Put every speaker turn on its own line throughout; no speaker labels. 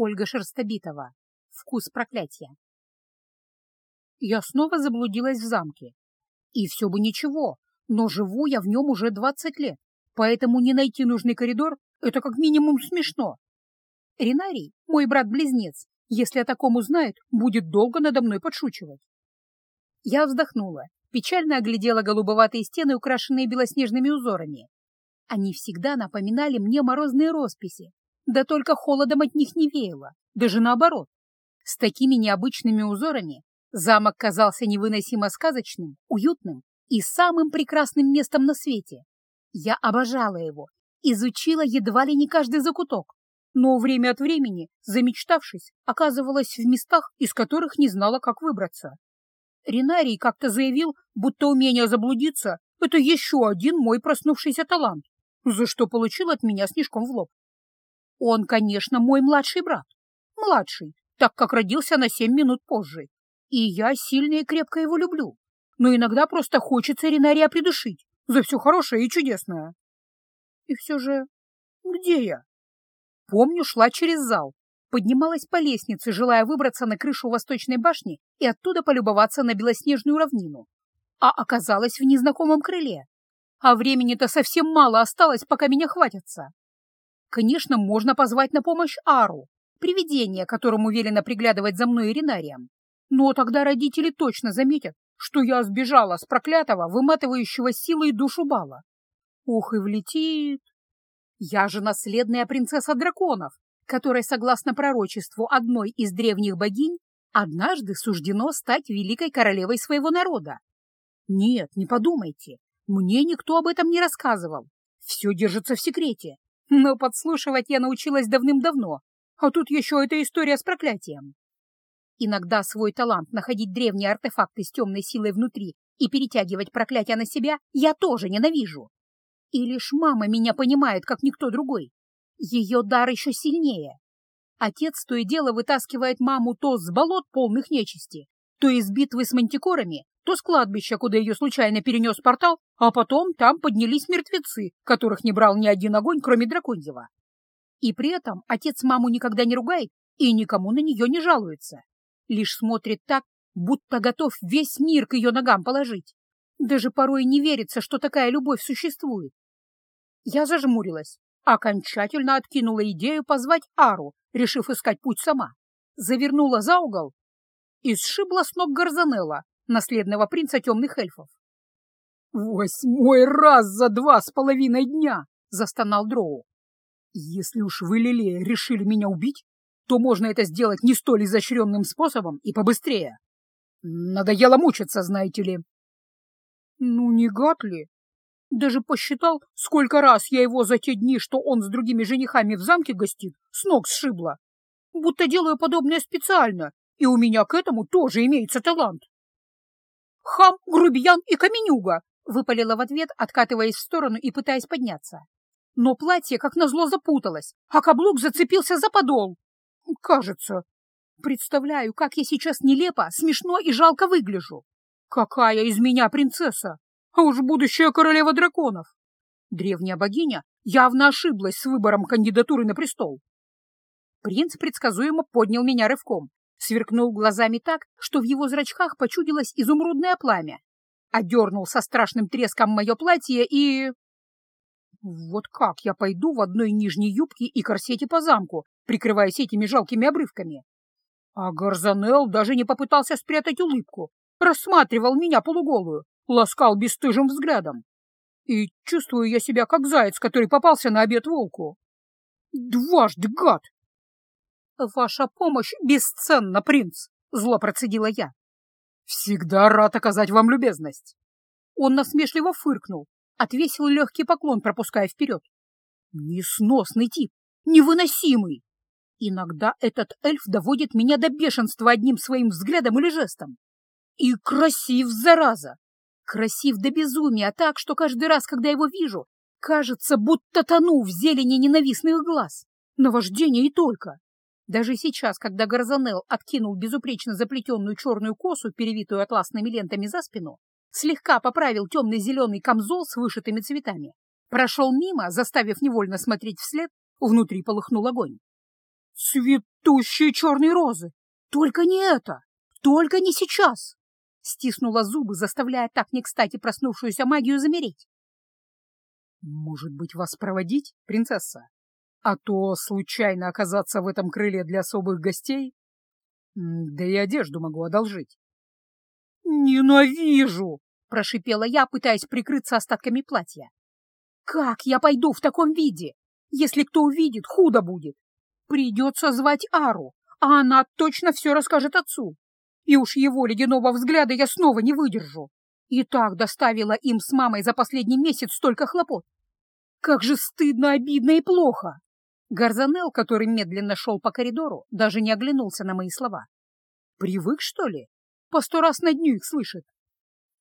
Ольга Шерстобитова. Вкус проклятия. Я снова заблудилась в замке. И все бы ничего, но живу я в нем уже двадцать лет, поэтому не найти нужный коридор — это как минимум смешно. Ринарий, мой брат-близнец, если о таком узнает, будет долго надо мной подшучивать. Я вздохнула, печально оглядела голубоватые стены, украшенные белоснежными узорами. Они всегда напоминали мне морозные росписи, да только холодом от них не веяло, даже наоборот. С такими необычными узорами замок казался невыносимо сказочным, уютным и самым прекрасным местом на свете. Я обожала его, изучила едва ли не каждый закуток, но время от времени, замечтавшись, оказывалась в местах, из которых не знала, как выбраться. Ринарий как-то заявил, будто умение заблудиться — это еще один мой проснувшийся талант, за что получил от меня снежком в лоб. Он, конечно, мой младший брат. Младший, так как родился на семь минут позже. И я сильно и крепко его люблю. Но иногда просто хочется Ринария придушить за все хорошее и чудесное. И все же, где я? Помню, шла через зал, поднималась по лестнице, желая выбраться на крышу восточной башни и оттуда полюбоваться на белоснежную равнину. А оказалась в незнакомом крыле. А времени-то совсем мало осталось, пока меня хватятся. Конечно, можно позвать на помощь Ару, привидение, которому велено приглядывать за мной и Ринарием. Но тогда родители точно заметят, что я сбежала с проклятого, выматывающего силой душу бала. Ух, и влетит! Я же наследная принцесса драконов, которой, согласно пророчеству одной из древних богинь, однажды суждено стать великой королевой своего народа. Нет, не подумайте, мне никто об этом не рассказывал. Все держится в секрете. Но подслушивать я научилась давным-давно, а тут еще эта история с проклятием. Иногда свой талант находить древние артефакты с темной силой внутри и перетягивать проклятие на себя я тоже ненавижу. И лишь мама меня понимает, как никто другой. Ее дар еще сильнее. Отец то и дело вытаскивает маму то с болот полных нечисти, то из битвы с мантикорами, то с кладбища, куда ее случайно перенес портал, а потом там поднялись мертвецы, которых не брал ни один огонь, кроме драконьего. И при этом отец маму никогда не ругает и никому на нее не жалуется. Лишь смотрит так, будто готов весь мир к ее ногам положить. Даже порой не верится, что такая любовь существует. Я зажмурилась, окончательно откинула идею позвать Ару, решив искать путь сама. Завернула за угол и сшибла с ног Гарзанелла, наследного принца темных эльфов. «Восьмой раз за два с половиной дня!» — застонал Дроу. «Если уж вы, Лилея, решили меня убить, то можно это сделать не столь изощренным способом и побыстрее. Надоело мучиться, знаете ли». «Ну, не гад ли?» Даже посчитал, сколько раз я его за те дни, что он с другими женихами в замке гостит, с ног сшибла. Будто делаю подобное специально, и у меня к этому тоже имеется талант. «Хам, грубиян и каменюга!» — выпалила в ответ, откатываясь в сторону и пытаясь подняться. Но платье, как назло, запуталось, а каблук зацепился за подол. Кажется. Представляю, как я сейчас нелепо, смешно и жалко выгляжу. Какая из меня принцесса! А уж будущая королева драконов! Древняя богиня явно ошиблась с выбором кандидатуры на престол. Принц предсказуемо поднял меня рывком, сверкнул глазами так, что в его зрачках почудилось изумрудное пламя, одернул со страшным треском мое платье и... Вот как я пойду в одной нижней юбке и корсете по замку, прикрываясь этими жалкими обрывками? А Гарзанел даже не попытался спрятать улыбку, рассматривал меня полуголую, ласкал бесстыжим взглядом. И чувствую я себя как заяц, который попался на обед волку. Дважды гад! «Ваша помощь бесценна, принц!» — зло процедила я. «Всегда рад оказать вам любезность!» Он насмешливо фыркнул, отвесил легкий поклон, пропуская вперед. «Несносный тип! Невыносимый! Иногда этот эльф доводит меня до бешенства одним своим взглядом или жестом. И красив, зараза! Красив до безумия так, что каждый раз, когда его вижу, кажется, будто тону в зелени ненавистных глаз. Наваждение и только. Даже сейчас, когда Гарзанел откинул безупречно заплетенную черную косу, перевитую атласными лентами за спину, слегка поправил темный-зеленый камзол с вышитыми цветами, прошел мимо, заставив невольно смотреть вслед, внутри полыхнул огонь. Цветущие черные розы! Только не это! Только не сейчас! Стиснула зубы, заставляя так не кстати проснувшуюся магию замереть. «Может быть, вас проводить, принцесса? А то случайно оказаться в этом крыле для особых гостей? Да и одежду могу одолжить». «Ненавижу!» — прошипела я, пытаясь прикрыться остатками платья. «Как я пойду в таком виде? Если кто увидит, худо будет. Придется звать Ару, а она точно все расскажет отцу. И уж его ледяного взгляда я снова не выдержу. И так доставила им с мамой за последний месяц столько хлопот. Как же стыдно, обидно и плохо. Гарзанел, который медленно шел по коридору, даже не оглянулся на мои слова. Привык, что ли? По сто раз на дню их слышит.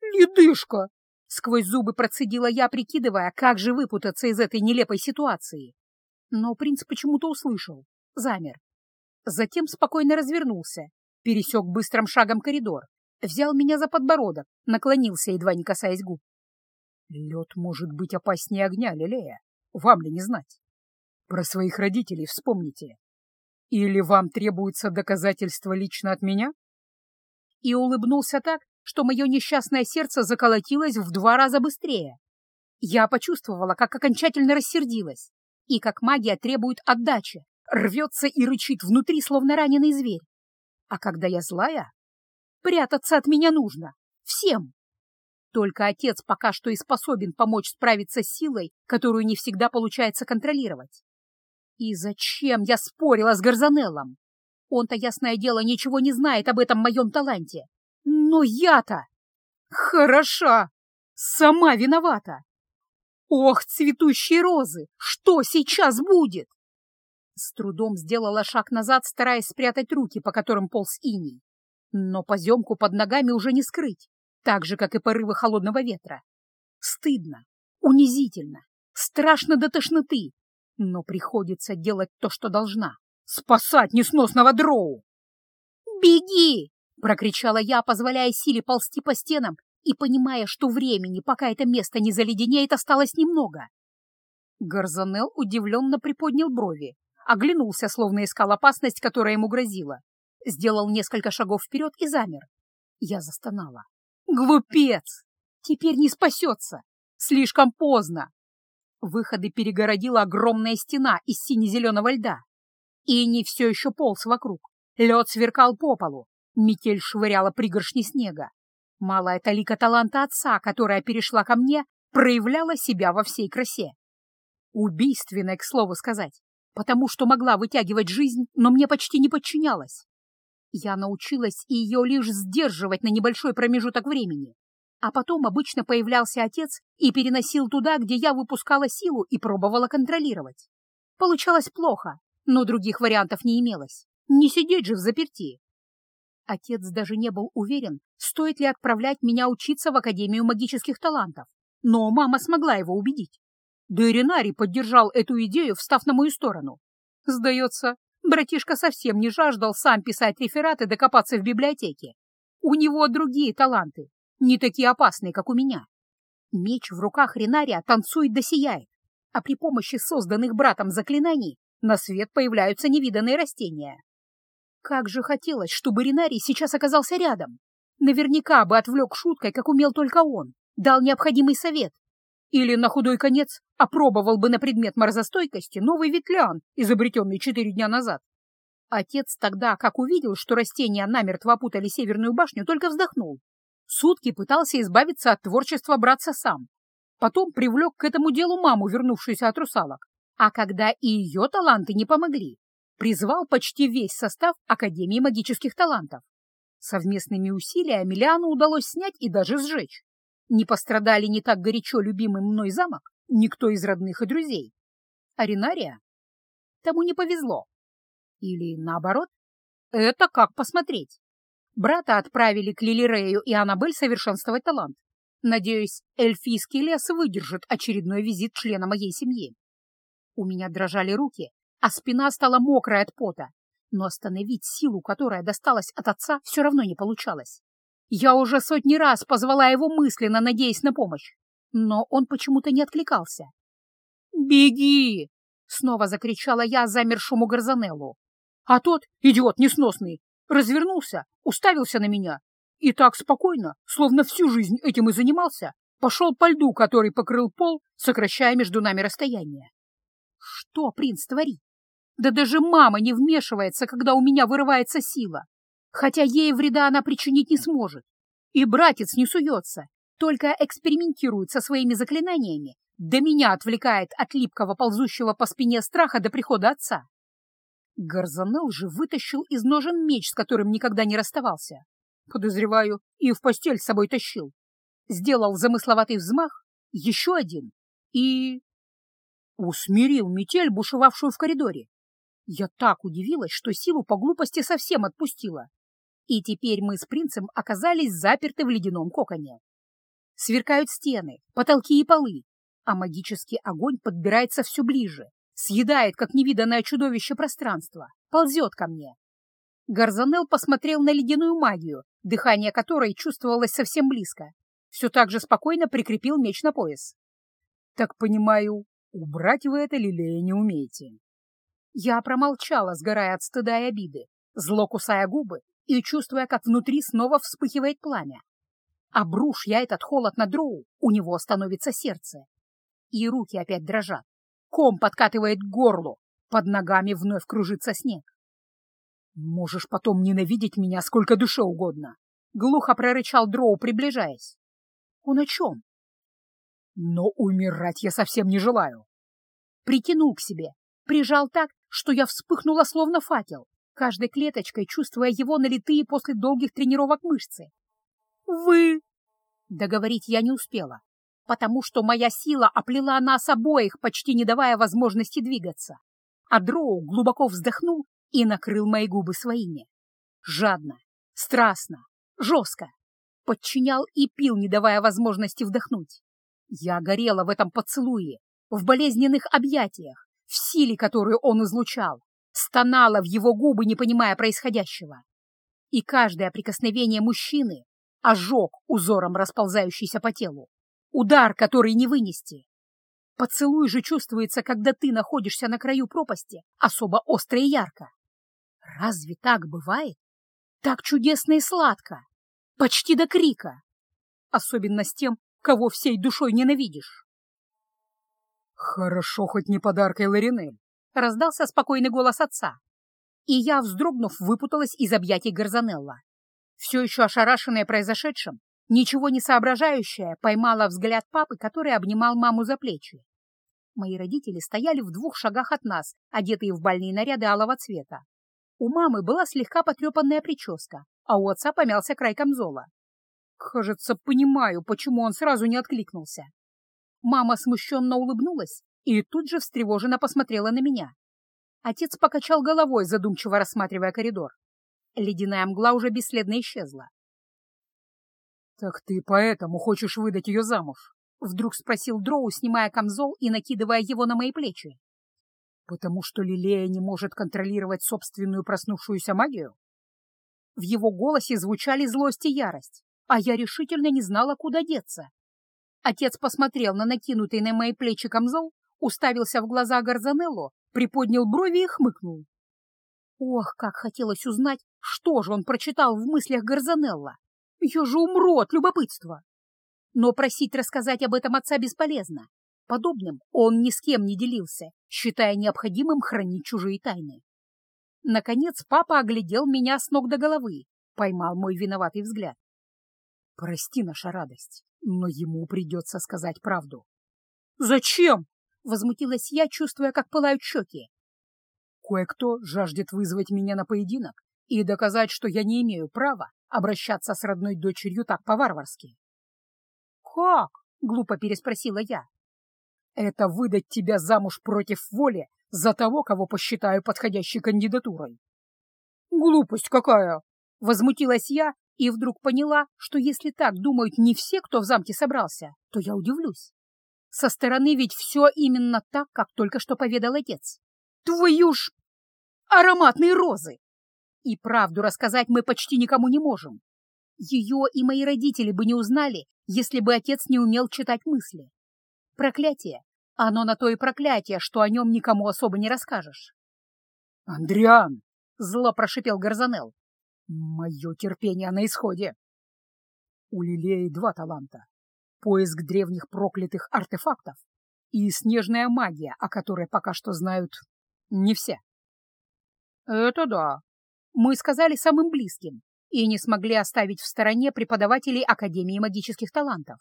«Ледышка!» — сквозь зубы процедила я, прикидывая, как же выпутаться из этой нелепой ситуации. Но принц почему-то услышал, замер. Затем спокойно развернулся, пересек быстрым шагом коридор, взял меня за подбородок, наклонился, едва не касаясь губ. «Лед может быть опаснее огня, Лилея, вам ли не знать? Про своих родителей вспомните. Или вам требуется доказательство лично от меня?» И улыбнулся так, что мое несчастное сердце заколотилось в два раза быстрее. Я почувствовала, как окончательно рассердилась, и как магия требует отдачи, рвется и рычит внутри, словно раненый зверь. А когда я злая, прятаться от меня нужно. Всем. Только отец пока что и способен помочь справиться с силой, которую не всегда получается контролировать. И зачем я спорила с Гарзанеллом? Он-то, ясное дело, ничего не знает об этом моем таланте. Но я-то хороша, сама виновата. Ох, цветущие розы, что сейчас будет? С трудом сделала шаг назад, стараясь спрятать руки, по которым полз иней. Но поземку под ногами уже не скрыть, так же, как и порывы холодного ветра. Стыдно, унизительно, страшно до тошноты, но приходится делать то, что должна — спасать несносного дроу. «Беги!» — прокричала я, позволяя силе ползти по стенам и понимая, что времени, пока это место не заледенеет, осталось немного. Гарзанел удивленно приподнял брови, оглянулся, словно искал опасность, которая ему грозила. Сделал несколько шагов вперед и замер. Я застонала. «Глупец! Теперь не спасется! Слишком поздно!» Выходы перегородила огромная стена из сине-зеленого льда. И не все еще полз вокруг. Лед сверкал по полу, Метель швыряла пригоршни снега. Малая талика таланта отца, которая перешла ко мне, проявляла себя во всей красе. Убийственная, к слову сказать, потому что могла вытягивать жизнь, но мне почти не подчинялась. Я научилась ее лишь сдерживать на небольшой промежуток времени, а потом обычно появлялся отец и переносил туда, где я выпускала силу и пробовала контролировать. Получалось плохо, но других вариантов не имелось. Не сидеть же в заперти. Отец даже не был уверен, стоит ли отправлять меня учиться в Академию магических талантов, но мама смогла его убедить. Да и Ренарий поддержал эту идею, встав на мою сторону. Сдается, братишка совсем не жаждал сам писать рефераты докопаться в библиотеке. У него другие таланты, не такие опасные, как у меня. Меч в руках Ренария танцует да сияет, а при помощи созданных братом заклинаний на свет появляются невиданные растения. Как же хотелось, чтобы Ринарий сейчас оказался рядом. Наверняка бы отвлек шуткой, как умел только он, дал необходимый совет. Или, на худой конец, опробовал бы на предмет морозостойкости новый ветлян, изобретенный четыре дня назад. Отец тогда, как увидел, что растения намертво опутали Северную башню, только вздохнул. Сутки пытался избавиться от творчества братца сам. Потом привлек к этому делу маму, вернувшуюся от русалок. А когда и ее таланты не помогли, призвал почти весь состав Академии магических талантов. Совместными усилиями Лиану удалось снять и даже сжечь. Не пострадали не так горячо любимый мной замок никто из родных и друзей. Аринария? Тому не повезло. Или наоборот? Это как посмотреть. Брата отправили к Лилирею и Аннабель совершенствовать талант. Надеюсь, эльфийский лес выдержит очередной визит члена моей семьи. У меня дрожали руки, а спина стала мокрая от пота. Но остановить силу, которая досталась от отца, все равно не получалось. Я уже сотни раз позвала его мысленно, надеясь на помощь, но он почему-то не откликался. «Беги!» — снова закричала я замершему Гарзанеллу. А тот, идиот несносный, развернулся, уставился на меня и так спокойно, словно всю жизнь этим и занимался, пошел по льду, который покрыл пол, сокращая между нами расстояние. Что принц творит? Да даже мама не вмешивается, когда у меня вырывается сила, хотя ей вреда она причинить не сможет. И братец не суется, только экспериментирует со своими заклинаниями, да меня отвлекает от липкого ползущего по спине страха до прихода отца. Гарзанел же вытащил из ножен меч, с которым никогда не расставался. Подозреваю, и в постель с собой тащил. Сделал замысловатый взмах, еще один, и... Усмирил метель, бушевавшую в коридоре. Я так удивилась, что силу по глупости совсем отпустила. И теперь мы с принцем оказались заперты в ледяном коконе. Сверкают стены, потолки и полы, а магический огонь подбирается все ближе, съедает, как невиданное чудовище пространство, ползет ко мне. Гарзанел посмотрел на ледяную магию, дыхание которой чувствовалось совсем близко. Все так же спокойно прикрепил меч на пояс. «Так понимаю, убрать вы это, Лилея, не умеете». Я промолчала, сгорая от стыда и обиды, зло кусая губы и чувствуя, как внутри снова вспыхивает пламя. Обрушь я этот холод на дроу, у него становится сердце. И руки опять дрожат. Ком подкатывает к горлу, под ногами вновь кружится снег. «Можешь потом ненавидеть меня сколько душе угодно», — глухо прорычал Дроу, приближаясь. «Он о чем?» «Но умирать я совсем не желаю». Притянул к себе, прижал так, что я вспыхнула словно факел, каждой клеточкой чувствуя его налитые после долгих тренировок мышцы. «Вы...» Договорить я не успела потому что моя сила оплела нас обоих, почти не давая возможности двигаться. А Дроу глубоко вздохнул и накрыл мои губы своими. Жадно, страстно, жестко. Подчинял и пил, не давая возможности вдохнуть. Я горела в этом поцелуе, в болезненных объятиях, в силе, которую он излучал, стонала в его губы, не понимая происходящего. И каждое прикосновение мужчины ожог узором расползающийся по телу. Удар, который не вынести. Поцелуй же чувствуется, когда ты находишься на краю пропасти, особо остро и ярко. Разве так бывает? Так чудесно и сладко. Почти до крика. Особенно с тем, кого всей душой ненавидишь. «Хорошо, хоть не подаркой Ларинель», — раздался спокойный голос отца. И я, вздрогнув, выпуталась из объятий Гарзанелла. Все еще ошарашенная произошедшим, Ничего не соображающая, поймала взгляд папы, который обнимал маму за плечи. Мои родители стояли в двух шагах от нас, одетые в больные наряды алого цвета. У мамы была слегка потрепанная прическа, а у отца помялся край камзола. Кажется, понимаю, почему он сразу не откликнулся. Мама смущенно улыбнулась и тут же встревоженно посмотрела на меня. Отец покачал головой, задумчиво рассматривая коридор. Ледяная мгла уже бесследно исчезла. «Так ты поэтому хочешь выдать ее замуж?» — вдруг спросил Дроу, снимая камзол и накидывая его на мои плечи. «Потому что Лилея не может контролировать собственную проснувшуюся магию?» В его голосе звучали злость и ярость, а я решительно не знала, куда деться. Отец посмотрел на накинутый на мои плечи камзол, уставился в глаза Гарзанелло, приподнял брови и хмыкнул. Ох, как хотелось узнать, что же он прочитал в мыслях Гарзанелла. Я же умру от любопытства. Но просить рассказать об этом отца бесполезно. Подобным он ни с кем не делился, считая необходимым хранить чужие тайны. Наконец папа оглядел меня с ног до головы, поймал мой виноватый взгляд. «Прости наша радость, но ему придется сказать правду». «Зачем?» — возмутилась я, чувствуя, как пылают щеки. «Кое-кто жаждет вызвать меня на поединок и доказать, что я не имею права обращаться с родной дочерью так по-варварски. «Как?» — глупо переспросила я. «Это выдать тебя замуж против воли за того, кого посчитаю подходящей кандидатурой». «Глупость какая!» — возмутилась я и вдруг поняла, что если так думают не все, кто в замке собрался, то я удивлюсь. Со стороны ведь все именно так, как только что поведал отец. Твою ж ароматные розы! И правду рассказать мы почти никому не можем. Ее и мои родители бы не узнали, если бы отец не умел читать мысли. Проклятие. Оно на то и проклятие, что о нем никому особо не расскажешь. «Андриан!» — зло прошипел Гарзанел. «Мое терпение на исходе!» У Лилеи два таланта — поиск древних проклятых артефактов и снежная магия, о которой пока что знают не все. «Это да», — мы сказали самым близким и не смогли оставить в стороне преподавателей Академии магических талантов.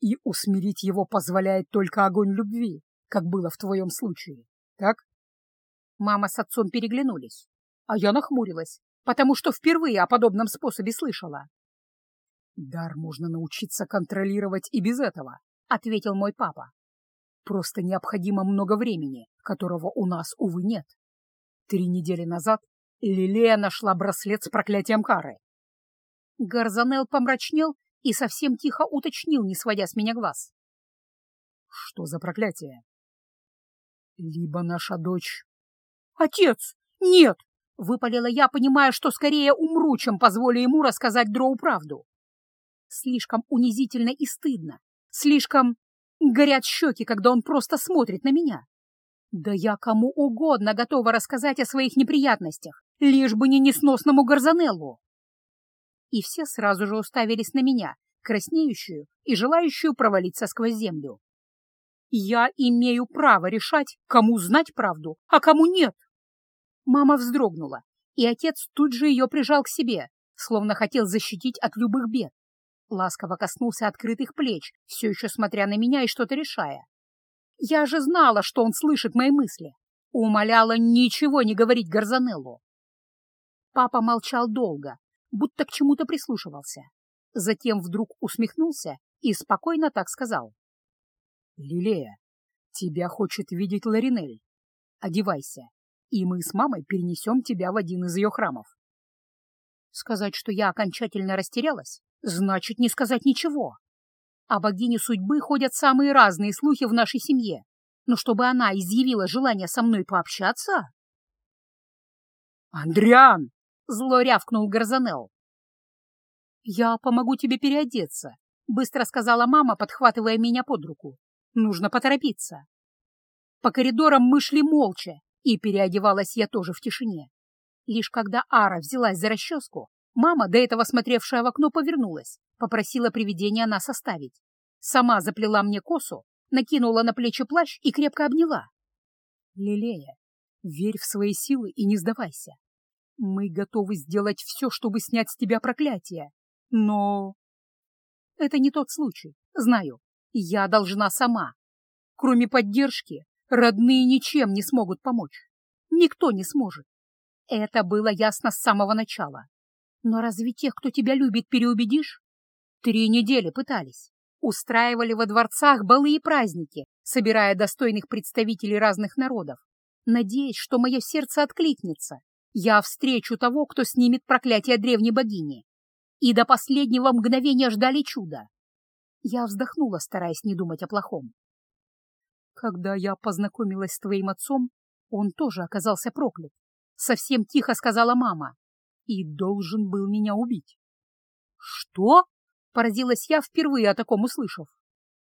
И усмирить его позволяет только огонь любви, как было в твоем случае, так? Мама с отцом переглянулись, а я нахмурилась, потому что впервые о подобном способе слышала. «Дар можно научиться контролировать и без этого», — ответил мой папа. «Просто необходимо много времени, которого у нас, увы, нет. Три недели назад Лилея нашла браслет с проклятием Кары». Гарзанел помрачнел и совсем тихо уточнил, не сводя с меня глаз. «Что за проклятие?» «Либо наша дочь «Отец! Нет!» — выпалила я, понимая, что скорее умру, чем позволю ему рассказать Дроу правду. Слишком унизительно и стыдно. Слишком горят щеки, когда он просто смотрит на меня. Да я кому угодно готова рассказать о своих неприятностях, лишь бы не несносному Гарзанеллу. И все сразу же уставились на меня, краснеющую и желающую провалиться сквозь землю. Я имею право решать, кому знать правду, а кому нет. Мама вздрогнула, и отец тут же ее прижал к себе, словно хотел защитить от любых бед. Ласково коснулся открытых плеч, все еще смотря на меня и что-то решая. Я же знала, что он слышит мои мысли. Умоляла ничего не говорить Гарзанеллу. Папа молчал долго, будто к чему-то прислушивался. Затем вдруг усмехнулся и спокойно так сказал. — Лилея, тебя хочет видеть Ларинель. Одевайся и мы с мамой перенесем тебя в один из ее храмов. Сказать, что я окончательно растерялась, значит не сказать ничего. О богине судьбы ходят самые разные слухи в нашей семье, но чтобы она изъявила желание со мной пообщаться... «Андриан!» — зло рявкнул Гарзанел. «Я помогу тебе переодеться», — быстро сказала мама, подхватывая меня под руку. «Нужно поторопиться». По коридорам мы шли молча, и переодевалась я тоже в тишине. Лишь когда Ара взялась за расческу, мама, до этого смотревшая в окно, повернулась, попросила привидения нас оставить. Сама заплела мне косу, накинула на плечи плащ и крепко обняла. «Лилея, верь в свои силы и не сдавайся. Мы готовы сделать все, чтобы снять с тебя проклятие, но...» «Это не тот случай, знаю. Я должна сама. Кроме поддержки, Родные ничем не смогут помочь. Никто не сможет. Это было ясно с самого начала. Но разве тех, кто тебя любит, переубедишь? Три недели пытались. Устраивали во дворцах балы и праздники, собирая достойных представителей разных народов, надеясь, что мое сердце откликнется. Я встречу того, кто снимет проклятие древней богини. И до последнего мгновения ждали чуда. Я вздохнула, стараясь не думать о плохом. Когда я познакомилась с твоим отцом, он тоже оказался проклят. Совсем тихо сказала мама. И должен был меня убить. Что? Поразилась я, впервые о таком услышав.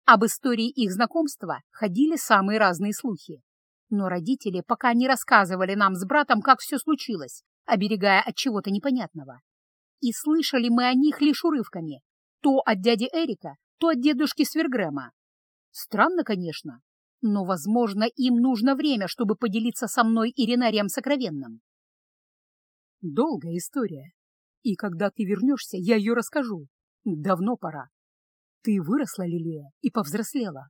Об истории их знакомства ходили самые разные слухи. Но родители пока не рассказывали нам с братом, как все случилось, оберегая от чего-то непонятного. И слышали мы о них лишь урывками, то от дяди Эрика, то от дедушки Свергрема. Странно, конечно, но, возможно, им нужно время, чтобы поделиться со мной и Ренарием сокровенным. Долгая история. И когда ты вернешься, я ее расскажу. Давно пора. Ты выросла, Лилия, и повзрослела.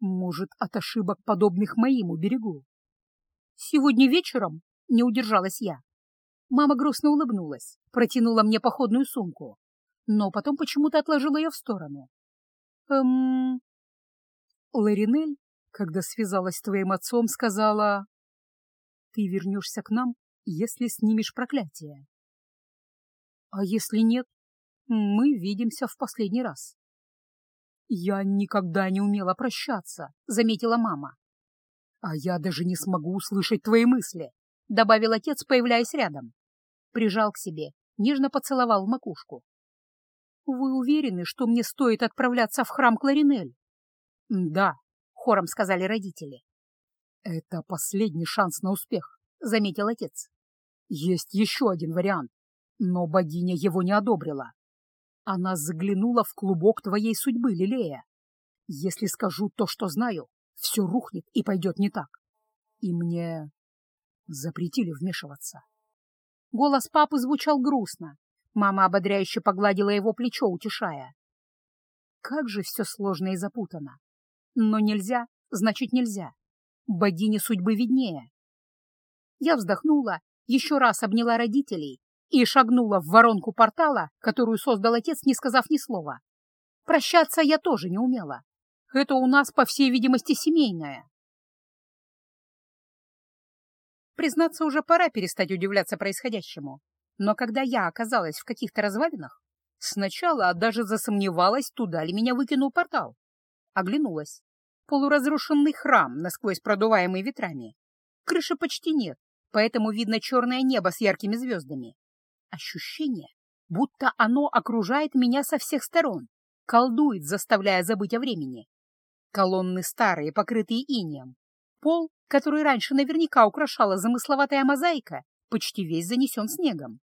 Может, от ошибок, подобных моим, уберегу. Сегодня вечером не удержалась я. Мама грустно улыбнулась, протянула мне походную сумку, но потом почему-то отложила ее в сторону. Эм... Ларинель когда связалась с твоим отцом, сказала, «Ты вернешься к нам, если снимешь проклятие. А если нет, мы видимся в последний раз». «Я никогда не умела прощаться», — заметила мама. «А я даже не смогу услышать твои мысли», — добавил отец, появляясь рядом. Прижал к себе, нежно поцеловал макушку. «Вы уверены, что мне стоит отправляться в храм Кларинель?» «Да», хором сказали родители. «Это последний шанс на успех», — заметил отец. Есть еще один вариант, но богиня его не одобрила. Она заглянула в клубок твоей судьбы, Лилея. Если скажу то, что знаю, все рухнет и пойдет не так. И мне запретили вмешиваться. Голос папы звучал грустно. Мама ободряюще погладила его плечо, утешая. Как же все сложно и запутано. Но нельзя, значит нельзя. Богине судьбы виднее. Я вздохнула, еще раз обняла родителей и шагнула в воронку портала, которую создал отец, не сказав ни слова. Прощаться я тоже не умела. Это у нас, по всей видимости, семейное. Признаться, уже пора перестать удивляться происходящему. Но когда я оказалась в каких-то развалинах, сначала даже засомневалась, туда ли меня выкинул портал. Оглянулась. Полуразрушенный храм, насквозь продуваемый ветрами. Крыши почти нет, поэтому видно черное небо с яркими звездами. Ощущение, будто оно окружает меня со всех сторон, колдует, заставляя забыть о времени. Колонны старые, покрытые инеем, Пол, который раньше наверняка украшала замысловатая мозаика, почти весь занесен снегом.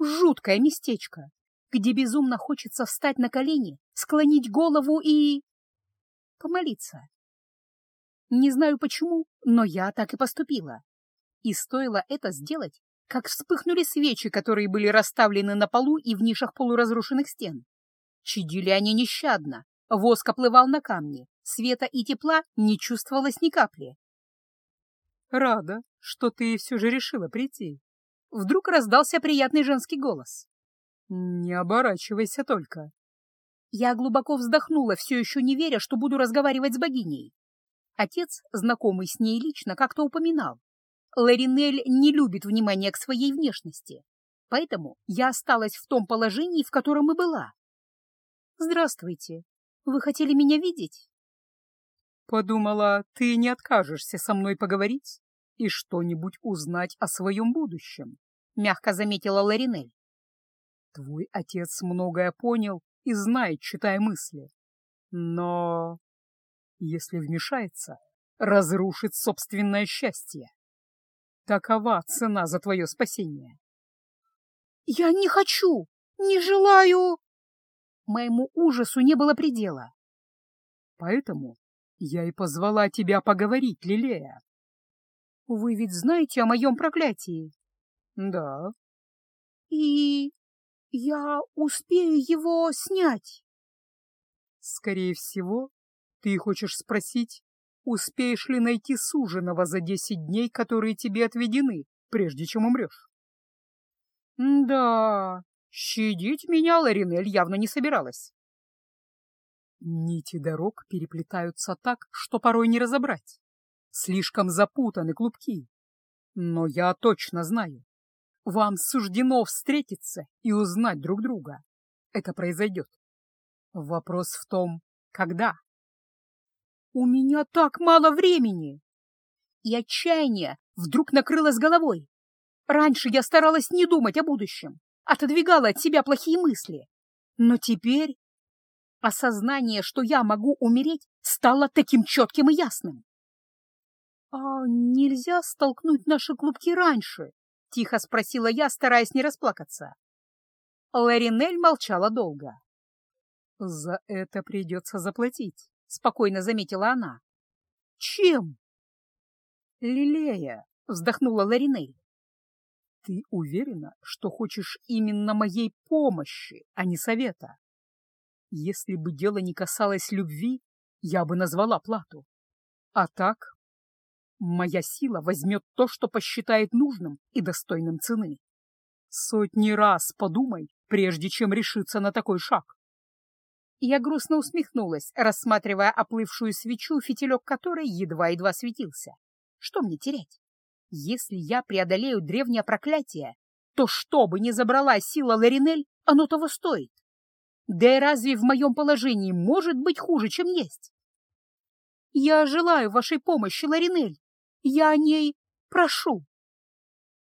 Жуткое местечко, где безумно хочется встать на колени, склонить голову и... помолиться. Не знаю почему, но я так и поступила. И стоило это сделать, как вспыхнули свечи, которые были расставлены на полу и в нишах полуразрушенных стен. Чадили они нещадно, воск оплывал на камне, Света и тепла не чувствовалось ни капли. «Рада, что ты все же решила прийти». Вдруг раздался приятный женский голос. «Не оборачивайся только». Я глубоко вздохнула, все еще не веря, что буду разговаривать с богиней. Отец, знакомый с ней лично, как-то упоминал. Ларинель не любит внимания к своей внешности, поэтому я осталась в том положении, в котором и была. «Здравствуйте. Вы хотели меня видеть?» Подумала, ты не откажешься со мной поговорить и что-нибудь узнать о своем будущем, — мягко заметила Ларинель. Твой отец многое понял и знает, читая мысли. Но если вмешается, разрушит собственное счастье. Такова цена за твое спасение. «Я не хочу! Не желаю!» Моему ужасу не было предела. Поэтому я и позвала тебя поговорить, Лилея. Вы ведь знаете о моем проклятии? Да. И я успею его снять? Скорее всего, ты хочешь спросить, успеешь ли найти суженого за десять дней, которые тебе отведены, прежде чем умрешь? Да, щадить меня Ларинель явно не собиралась. Нити дорог переплетаются так, что порой не разобрать. Слишком запутаны клубки. Но я точно знаю. Вам суждено встретиться и узнать друг друга. Это произойдет. Вопрос в том, когда. У меня так мало времени! И отчаяние вдруг накрыло с головой. Раньше я старалась не думать о будущем, отодвигала от себя плохие мысли. Но теперь Осознание, что я могу умереть, стало таким четким и ясным. — А нельзя столкнуть наши клубки раньше? — тихо спросила я, стараясь не расплакаться. Ларинель молчала долго. — За это придется заплатить, — спокойно заметила она. — Чем? — Лилея, — вздохнула Ларинель. — Ты уверена, что хочешь именно моей помощи, а не совета? Если бы дело не касалось любви, я бы назвала плату. А так, моя сила возьмет то, что посчитает нужным и достойным цены. Сотни раз подумай, прежде чем решиться на такой шаг. Я грустно усмехнулась, рассматривая оплывшую свечу, фитилек которой едва-едва светился. Что мне терять? Если я преодолею древнее проклятие, то что бы ни забрала сила Ларинель, оно того стоит. Да и разве в моем положении может быть хуже, чем есть? Я желаю вашей помощи, Ларинель. Я о ней прошу.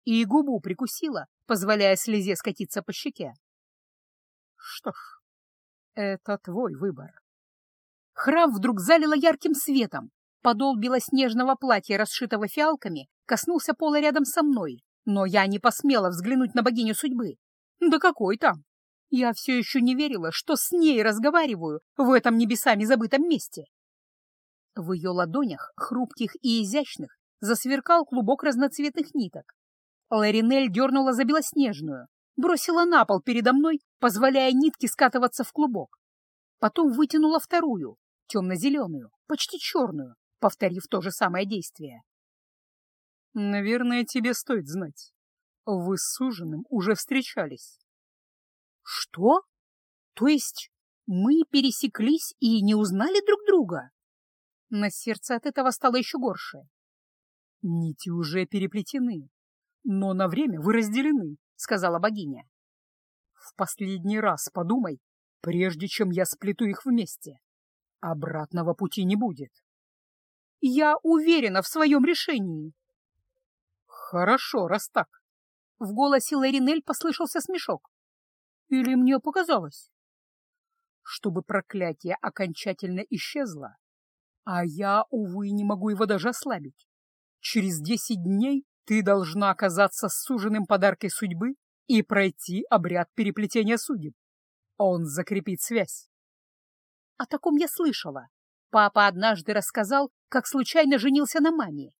И губу прикусила, позволяя слезе скатиться по щеке. Что ж, это твой выбор. Храм вдруг залило ярким светом. Подол белоснежного платья, расшитого фиалками, коснулся пола рядом со мной, Но я не посмела взглянуть на богиню судьбы. Да какой там? Я все еще не верила, что с ней разговариваю в этом небесами забытом месте. В ее ладонях, хрупких и изящных, засверкал клубок разноцветных ниток. Ларинель дернула за белоснежную, бросила на пол передо мной, позволяя нитке скатываться в клубок. Потом вытянула вторую, темно-зеленую, почти черную, повторив то же самое действие. «Наверное, тебе стоит знать. Вы с суженым уже встречались». «Что? То есть мы пересеклись и не узнали друг друга?» На сердце от этого стало еще горше. «Нити уже переплетены, но на время вы разделены», — сказала богиня. «В последний раз подумай, прежде чем я сплету их вместе. Обратного пути не будет». «Я уверена в своем решении». «Хорошо, раз так». В голосе Ларинель послышался смешок. «Или мне показалось?» Чтобы проклятие окончательно исчезло, а я, увы, не могу его даже ослабить. Через десять дней ты должна оказаться суженным подаркой судьбы и пройти обряд переплетения судеб. Он закрепит связь. О таком я слышала. Папа однажды рассказал, как случайно женился на маме.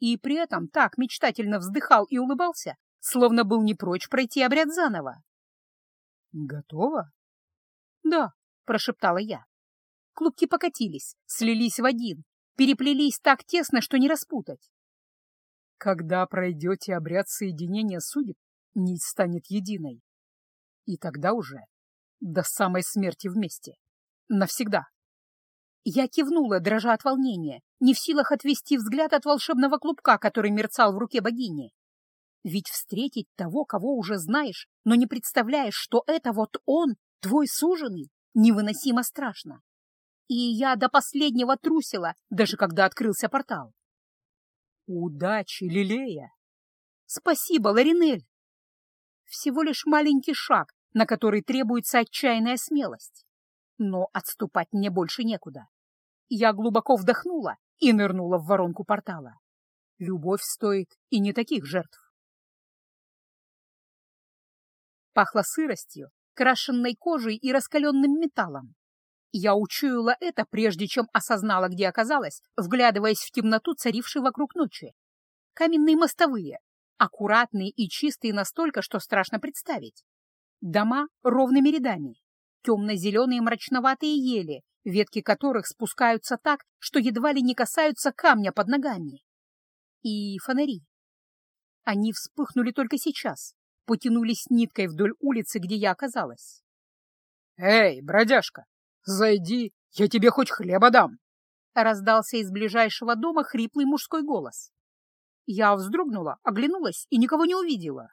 И при этом так мечтательно вздыхал и улыбался, словно был не прочь пройти обряд заново. «Готово?» «Да», — прошептала я. Клубки покатились, слились в один, переплелись так тесно, что не распутать. Когда пройдете обряд соединения судеб, нить станет единой. И тогда уже до самой смерти вместе. Навсегда. Я кивнула, дрожа от волнения, не в силах отвести взгляд от волшебного клубка, который мерцал в руке богини. Ведь встретить того, кого уже знаешь, но не представляешь, что это вот он, твой суженый, невыносимо страшно. И я до последнего трусила, даже когда открылся портал. Удачи, Лилея! Спасибо, Ларинель! Всего лишь маленький шаг, на который требуется отчаянная смелость. Но отступать мне больше некуда. Я глубоко вдохнула и нырнула в воронку портала. Любовь стоит и не таких жертв. Пахло сыростью, крашенной кожей и раскаленным металлом. Я учуяла это, прежде чем осознала, где оказалась, вглядываясь в темноту, царившей вокруг ночи. Каменные мостовые, аккуратные и чистые настолько, что страшно представить. Дома ровными рядами, темно-зеленые мрачноватые ели, ветки которых спускаются так, что едва ли не касаются камня под ногами. И фонари. Они вспыхнули только сейчас, потянулись ниткой вдоль улицы, где я оказалась. «Эй, бродяжка, «Зайди, я тебе хоть хлеба дам!» Раздался из ближайшего дома хриплый мужской голос. Я вздрогнула, оглянулась и никого не увидела.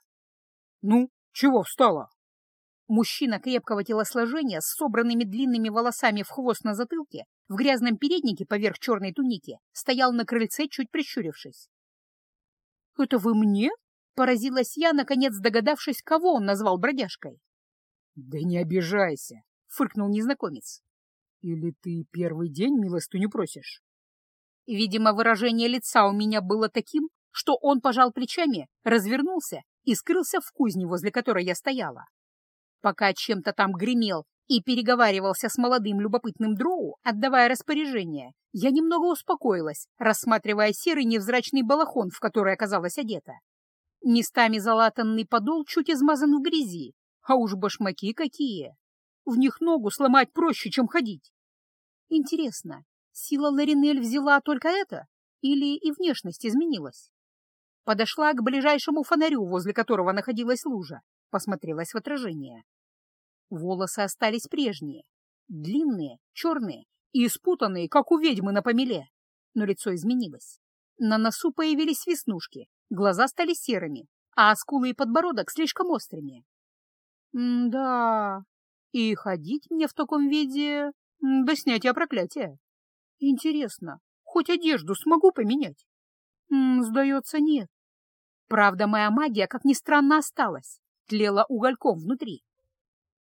«Ну, чего встала?» Мужчина крепкого телосложения с собранными длинными волосами в хвост на затылке, в грязном переднике поверх черной туники, стоял на крыльце, чуть прищурившись. «Это вы мне?» — поразилась я, наконец догадавшись, кого он назвал бродяжкой. «Да не обижайся!» — фыркнул незнакомец. Или ты первый день милостыню просишь? Видимо, выражение лица у меня было таким, что он пожал плечами, развернулся и скрылся в кузне, возле которой я стояла. Пока чем-то там гремел и переговаривался с молодым любопытным дроу, отдавая распоряжение, я немного успокоилась, рассматривая серый невзрачный балахон, в который оказалась одета. Местами залатанный подол чуть измазан в грязи, а уж башмаки какие! В них ногу сломать проще, чем ходить. Интересно, сила Ларинель взяла только это или и внешность изменилась? Подошла к ближайшему фонарю, возле которого находилась лужа, посмотрелась в отражение. Волосы остались прежние, длинные, черные и испутанные, как у ведьмы на помеле, но лицо изменилось. На носу появились веснушки, глаза стали серыми, а скулы и подбородок слишком острыми. М-да, и ходить мне в таком виде до снятия проклятия. Интересно, хоть одежду смогу поменять? Сдается, нет. Правда, моя магия, как ни странно, осталась, тлела угольком внутри.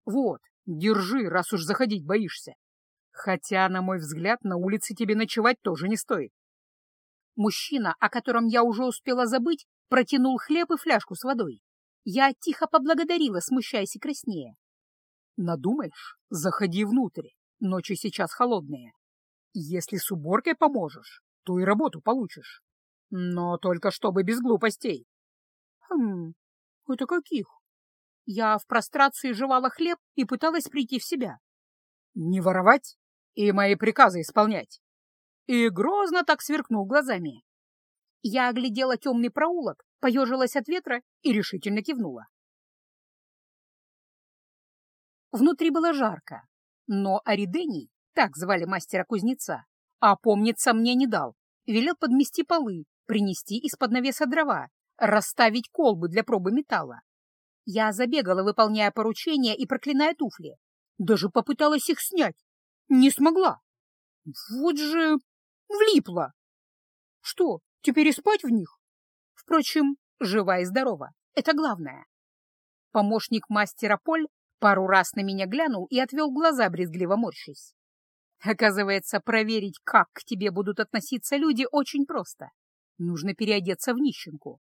Вот, держи, раз уж заходить боишься. Хотя, на мой взгляд, на улице тебе ночевать тоже не стоит. Мужчина, о котором я уже успела забыть, протянул хлеб и фляжку с водой. Я тихо поблагодарила, смущаясь и краснея.
Надумаешь, заходи внутрь, ночи сейчас холодные. Если с уборкой поможешь, то и работу получишь. Но только чтобы без глупостей.
Хм, это каких? Я в прострации жевала хлеб и пыталась прийти в себя.
Не воровать и мои приказы исполнять.
И грозно так сверкнул глазами. Я оглядела темный проулок, поежилась от ветра и решительно кивнула. Внутри было жарко, но Аридений, так звали мастера-кузнеца, опомниться мне не дал, велел подмести полы, принести из-под навеса дрова, расставить колбы для пробы металла. Я забегала, выполняя поручения и проклиная туфли. Даже попыталась их снять. Не смогла. Вот же влипла. Что, теперь и спать в них? Впрочем, жива и здорова. Это главное. Помощник мастера Поль пару раз на меня глянул и отвел глаза, брезгливо морщись. Оказывается, проверить, как к тебе будут относиться люди, очень просто. Нужно переодеться в нищенку.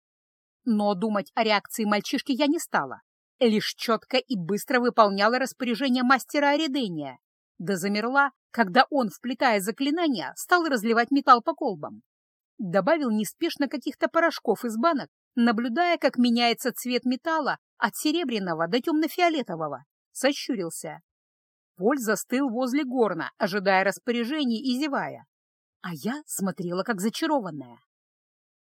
Но думать о реакции мальчишки я не стала. Лишь четко и быстро выполняла распоряжение мастера Оридения. Да замерла, когда он, вплетая заклинания, стал разливать металл по колбам. Добавил неспешно каких-то порошков из банок, наблюдая, как меняется цвет металла от серебряного до темно-фиолетового. Сощурился. Поль застыл возле горна, ожидая распоряжений и зевая. А я смотрела, как зачарованная.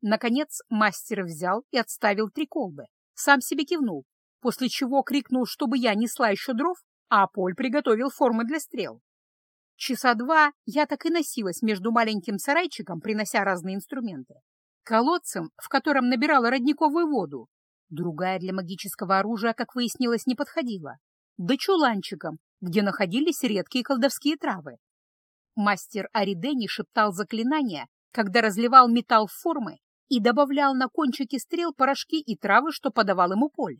Наконец мастер взял и отставил три колбы. Сам себе кивнул, после чего крикнул, чтобы я несла еще дров, а Поль приготовил формы для стрел. Часа два я так и носилась между маленьким сарайчиком, принося разные инструменты, колодцем, в котором набирала родниковую воду, другая для магического оружия, как выяснилось, не подходила, да чуланчиком, где находились редкие колдовские травы. Мастер Аридени шептал заклинания, когда разливал металл в формы и добавлял на кончики стрел порошки и травы, что подавал ему Поль.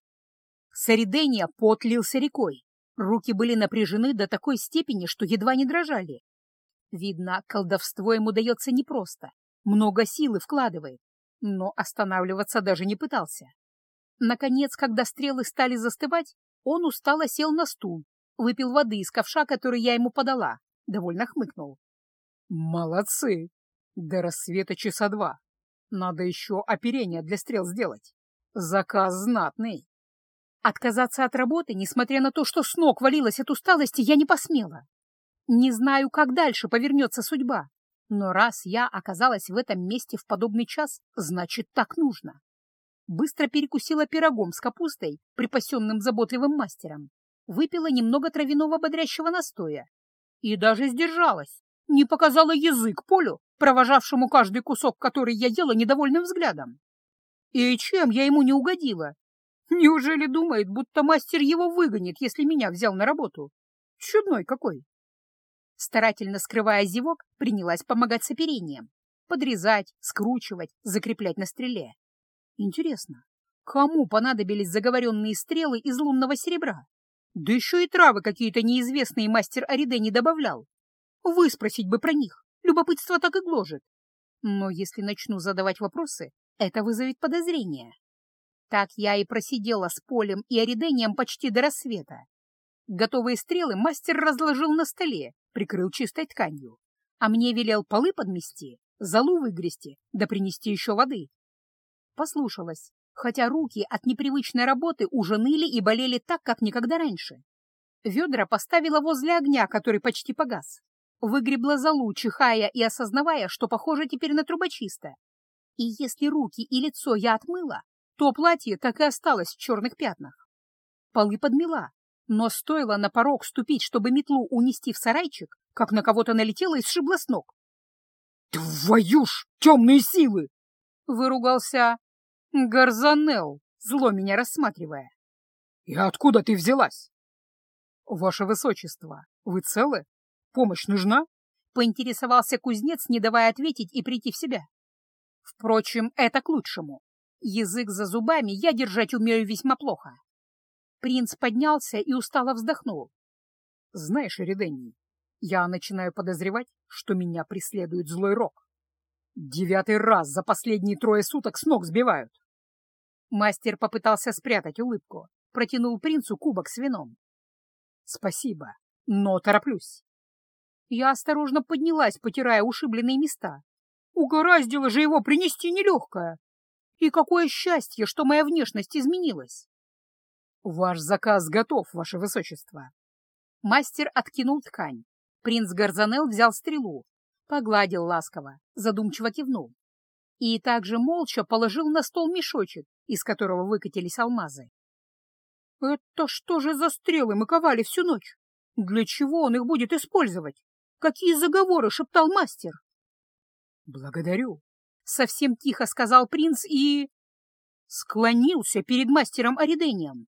С Аридения пот лился рекой. Руки были напряжены до такой степени, что едва не дрожали. Видно, колдовство ему дается непросто, много силы вкладывает, но останавливаться даже не пытался. Наконец, когда стрелы стали застывать, он устало сел на стул, выпил воды из ковша, который я ему подала, довольно хмыкнул.
«Молодцы! До рассвета часа два. Надо еще оперение для стрел сделать. Заказ знатный!»
Отказаться от работы, несмотря на то, что с ног валилась от усталости, я не посмела. Не знаю, как дальше повернется судьба, но раз я оказалась в этом месте в подобный час, значит, так нужно. Быстро перекусила пирогом с капустой, припасенным заботливым мастером, выпила немного травяного бодрящего настоя и даже сдержалась, не показала язык Полю, провожавшему каждый кусок, который я ела недовольным взглядом. И чем я ему не угодила? Неужели думает, будто мастер его выгонит, если меня взял на работу? Чудной какой! Старательно скрывая зевок, принялась помогать с оперением. Подрезать, скручивать, закреплять на стреле. Интересно, кому понадобились заговоренные стрелы из лунного серебра? Да еще и травы какие-то неизвестные мастер Ариде не добавлял. Выспросить бы про них, любопытство так и гложет. Но если начну задавать вопросы, это вызовет подозрения. Так я и просидела с Полем и Оридением почти до рассвета. Готовые стрелы мастер разложил на столе, прикрыл чистой тканью, а мне велел полы подмести, залу выгрести, да принести еще воды. Послушалась, хотя руки от непривычной работы уже ныли и болели так, как никогда раньше. Ведра поставила возле огня, который почти погас. Выгребла залу, чихая и осознавая, что похоже теперь на трубочиста. И если руки и лицо я отмыла, то платье так и осталось в черных пятнах. Полы подмела, но стоило на порог ступить, чтобы метлу унести в сарайчик, как на кого-то налетела и сшибла с ног.
«Твою ж темные силы!»
— выругался Гарзанел, зло меня рассматривая.
«И откуда ты взялась?» «Ваше Высочество, вы целы? Помощь нужна?»
— поинтересовался кузнец, не давая ответить и прийти в себя. Впрочем, это к лучшему. Язык за зубами я держать умею весьма плохо. Принц поднялся и устало вздохнул.
Знаешь, Эридений, я начинаю подозревать, что меня преследует злой рок. Девятый раз за последние трое суток с ног сбивают.
Мастер попытался спрятать улыбку, протянул принцу кубок с вином.
«Спасибо, но тороплюсь».
Я осторожно поднялась, потирая ушибленные места. Угораздило же его принести нелегкое. И какое счастье, что моя внешность изменилась.
Ваш заказ готов, ваше высочество.
Мастер откинул ткань. Принц Гарзанел взял стрелу, погладил ласково, задумчиво кивнул. И также молча положил на стол мешочек, из которого выкатились алмазы. «Это что же за стрелы мы ковали всю ночь? Для чего он их будет использовать? Какие заговоры шептал мастер?»
«Благодарю», —
совсем тихо сказал принц и... склонился перед мастером Аридением.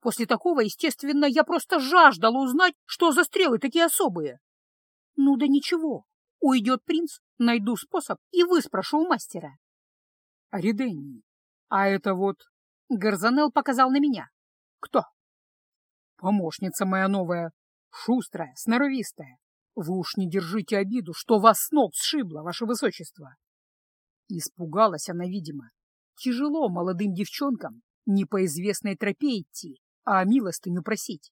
После такого, естественно, я просто жаждала узнать, что за стрелы такие особые. Ну да ничего, уйдет принц, найду способ и выспрошу у мастера.
Аридений, а это вот...
Гарзанел показал на меня.
Кто? Помощница моя новая, шустрая, сноровистая. Вы уж не держите обиду, что вас с ног сшибло, ваше высочество. Испугалась она, видимо. Тяжело молодым девчонкам не по известной тропе идти, а милостыню просить.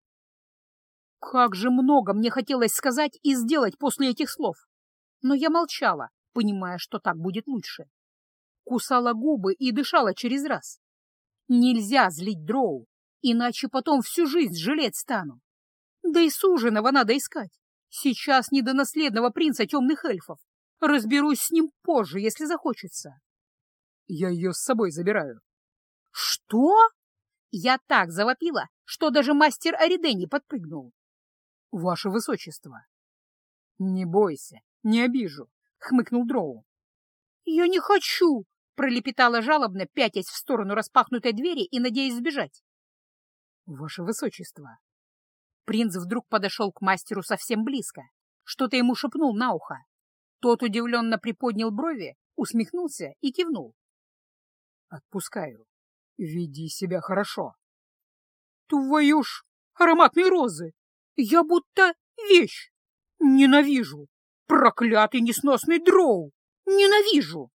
Как же много мне хотелось сказать и сделать после этих слов. Но я молчала, понимая, что так будет лучше. Кусала губы и дышала через раз. Нельзя злить дроу, иначе потом всю жизнь жалеть стану. Да и суженого надо искать. Сейчас не до наследного принца темных эльфов. Разберусь с ним позже, если захочется.
Я ее с собой забираю.
Что? Я так завопила, что даже мастер Аридени подпрыгнул.
Ваше Высочество. Не бойся, не обижу, хмыкнул Дроу.
Я не хочу, пролепетала жалобно, пятясь в сторону распахнутой двери и надеясь сбежать.
Ваше Высочество.
Принц вдруг подошел к мастеру совсем близко, что-то ему шепнул на ухо. Тот удивленно приподнял брови, усмехнулся и кивнул.
«Отпускаю. Веди себя хорошо».
«Твою ж ароматные розы! Я будто вещь! Ненавижу! Проклятый несносный дроу! Ненавижу!»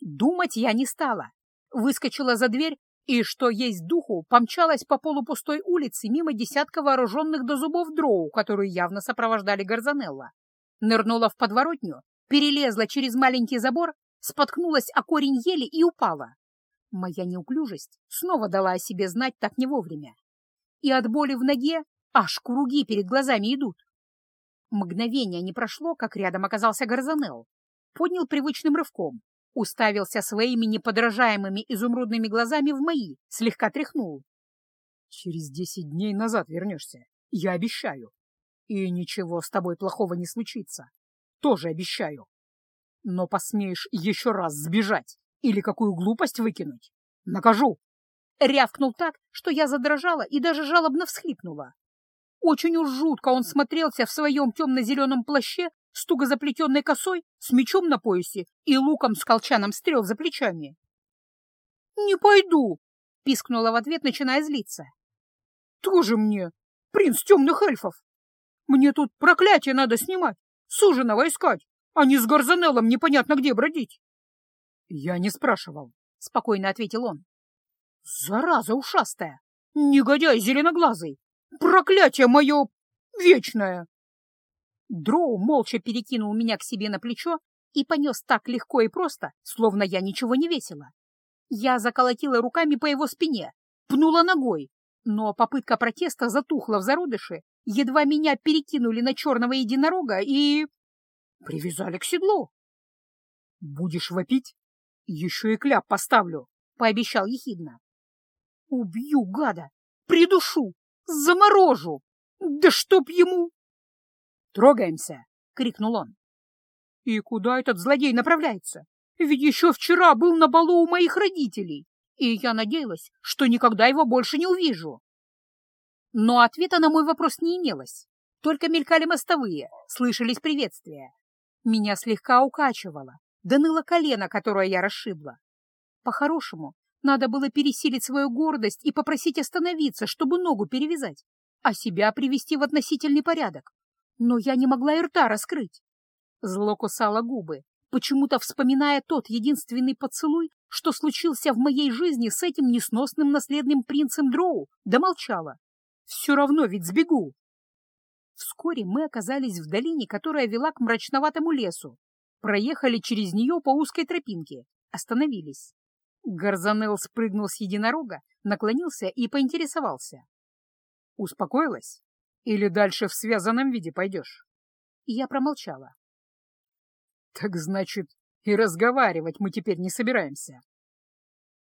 Думать я не стала. Выскочила за дверь и, что есть духу, помчалась по полупустой улице мимо десятка вооруженных до зубов дроу, которые явно сопровождали Гарзанелла. Нырнула в подворотню, перелезла через маленький забор, споткнулась о корень ели и упала. Моя неуклюжесть снова дала о себе знать так не вовремя. И от боли в ноге аж круги перед глазами идут. Мгновение не прошло, как рядом оказался Гарзанел. Поднял привычным рывком, уставился своими неподражаемыми изумрудными глазами в мои, слегка тряхнул.
«Через десять дней назад вернешься, я обещаю. И ничего с тобой плохого не случится. Тоже обещаю. Но посмеешь еще раз сбежать или какую глупость выкинуть, накажу!»
Рявкнул так, что я задрожала и даже жалобно всхлипнула. Очень уж жутко он смотрелся в своем темно-зеленом плаще с туго заплетенной косой, с мечом на поясе и луком с колчаном стрел за плечами. «Не пойду!» — пискнула в ответ, начиная злиться. «Тоже мне, принц темных эльфов! Мне тут проклятие надо снимать, суженого искать, а не с Гарзанеллом непонятно где бродить!»
«Я не спрашивал», — спокойно ответил он.
«Зараза ушастая! Негодяй зеленоглазый! Проклятие мое вечное!» Дроу молча перекинул меня к себе на плечо и понес так легко и просто, словно я ничего не весила. Я заколотила руками по его спине, пнула ногой, но попытка протеста затухла в зародыше, едва меня перекинули на черного единорога и... привязали к седлу.
— Будешь вопить? Еще и кляп поставлю, — пообещал ехидно.
— Убью, гада! Придушу! Заморожу! Да чтоб ему...
«Трогаемся!» — крикнул он.
«И куда этот злодей направляется? Ведь еще вчера был на балу у моих родителей, и я надеялась, что никогда его больше не увижу». Но ответа на мой вопрос не имелось. Только мелькали мостовые, слышались приветствия. Меня слегка укачивало, да ныло колено, которое я расшибла. По-хорошему, надо было пересилить свою гордость и попросить остановиться, чтобы ногу перевязать, а себя привести в относительный порядок но я не могла и рта раскрыть. Зло кусало губы, почему-то вспоминая тот единственный поцелуй, что случился в моей жизни с этим несносным наследным принцем Дроу, да молчала. Все равно ведь сбегу. Вскоре мы оказались в долине, которая вела к мрачноватому лесу. Проехали через нее по узкой тропинке, остановились. Гарзанел спрыгнул с единорога, наклонился и поинтересовался. «Успокоилась? Или дальше в связанном виде пойдешь?» Я промолчала. «Так значит, и разговаривать мы теперь не собираемся».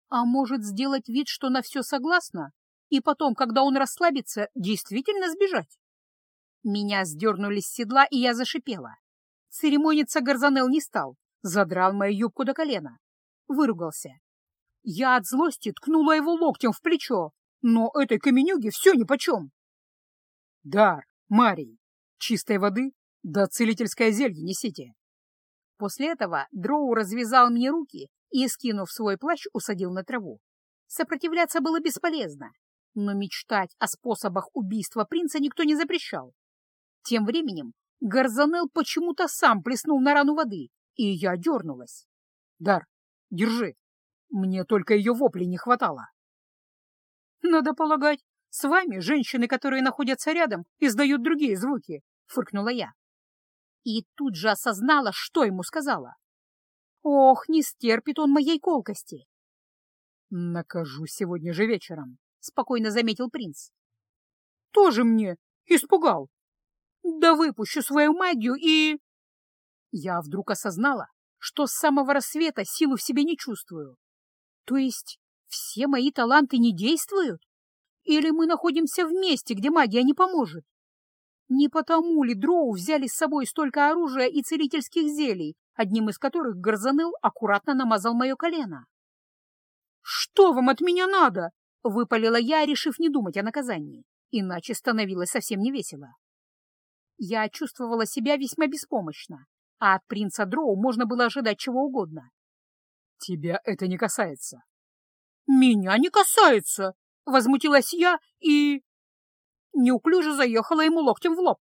«А может, сделать вид, что на все согласна, и потом, когда он расслабится, действительно сбежать?» Меня сдернули с седла, и я зашипела. Церемониться Гарзанел не стал, задрал мою юбку до колена. Выругался. Я от злости ткнула его локтем в плечо, но этой каменюге все нипочем. Дар, Марий, чистой воды да целительское зелье несите. После этого Дроу развязал мне руки и, скинув свой плащ, усадил на траву. Сопротивляться было бесполезно, но мечтать о способах убийства принца никто не запрещал. Тем временем Гарзанел почему-то сам плеснул на рану воды, и я дернулась. «Дар, держи. Мне только ее вопли не хватало». «Надо полагать, с вами женщины, которые находятся рядом, издают другие звуки», — фыркнула я. И тут же осознала, что ему сказала. «Ох, не стерпит он моей колкости!» «Накажу сегодня же вечером», — спокойно заметил принц. «Тоже мне испугал. Да выпущу свою магию и...» Я вдруг осознала, что с самого рассвета силу в себе не чувствую. То есть все мои таланты не действуют? Или мы находимся в месте, где магия не поможет? Не потому ли дроу взяли с собой столько оружия и целительских зелий, одним из которых Горзаныл аккуратно намазал мое колено? «Что вам от меня надо?» — выпалила я, решив не думать о наказании, иначе становилось совсем невесело. Я чувствовала себя весьма беспомощно, а от принца Дроу можно было ожидать чего угодно. «Тебя это не касается». «Меня не касается!» — возмутилась я и неуклюже заехала ему локтем в лоб.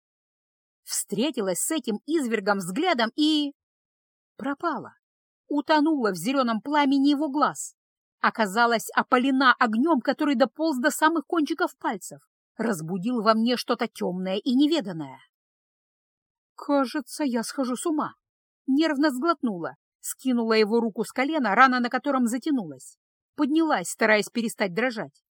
Встретилась с этим извергом взглядом и... пропала. Утонула в зеленом пламени его глаз. Оказалась опалена огнем, который дополз до самых кончиков пальцев. Разбудил во мне что-то темное и неведанное. Кажется, я схожу с ума. Нервно сглотнула, скинула его руку с колена, рана на котором затянулась. Поднялась, стараясь перестать дрожать.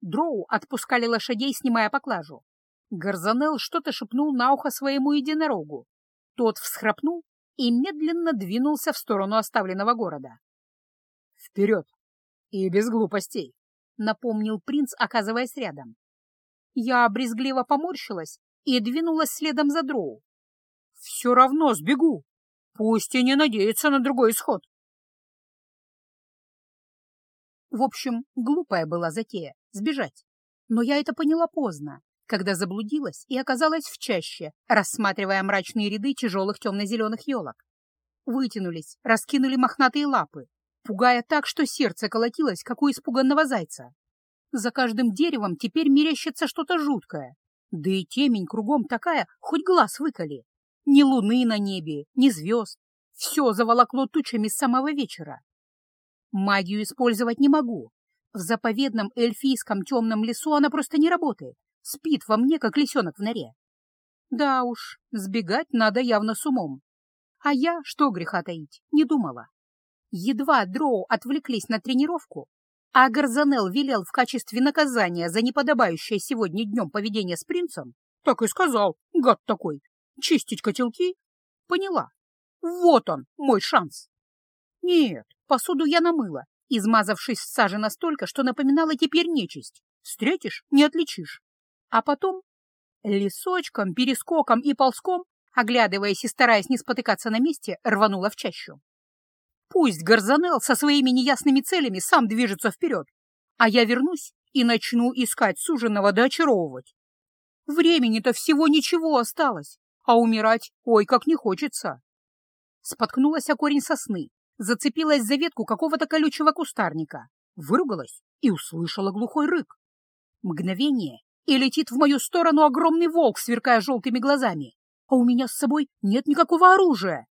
Дроу отпускали лошадей, снимая поклажу. Гарзанел что-то шепнул на ухо своему единорогу. Тот всхрапнул и медленно двинулся в сторону оставленного города. «Вперед! И без глупостей!» — напомнил принц, оказываясь рядом. Я обрезгливо поморщилась и двинулась следом за Дроу. «Все равно сбегу! Пусть и не надеется на другой исход!» В общем, глупая была затея — сбежать. Но я это поняла поздно, когда заблудилась и оказалась в чаще, рассматривая мрачные ряды тяжелых темно-зеленых елок. Вытянулись, раскинули мохнатые лапы, пугая так, что сердце колотилось, как у испуганного зайца. За каждым деревом теперь мерещится что-то жуткое. Да и темень кругом такая, хоть глаз выколи. Ни луны на небе, ни звезд. Все заволокло тучами с самого вечера. Магию использовать не могу. В заповедном эльфийском темном лесу она просто не работает. Спит во мне, как лисенок в норе. Да уж, сбегать надо явно с умом. А я, что греха таить, не думала. Едва дроу отвлеклись на тренировку, а Гарзанел велел в качестве наказания за неподобающее сегодня днем поведение с принцем, так и сказал, гад такой, чистить котелки, поняла. Вот он, мой шанс. Нет, Посуду я намыла, измазавшись в настолько, что напоминала теперь нечисть. Встретишь — не отличишь. А потом лесочком, перескоком и ползком, оглядываясь и стараясь не спотыкаться на месте, рванула в чащу. Пусть Гарзанел со своими неясными целями сам движется вперед, а я вернусь и начну искать суженого да. Времени-то всего ничего осталось, а умирать ой как не хочется. Споткнулась о корень сосны, зацепилась за ветку какого-то колючего кустарника, выругалась и услышала глухой рык. Мгновение, и летит в мою сторону огромный волк, сверкая желтыми глазами, а у меня с собой нет никакого оружия.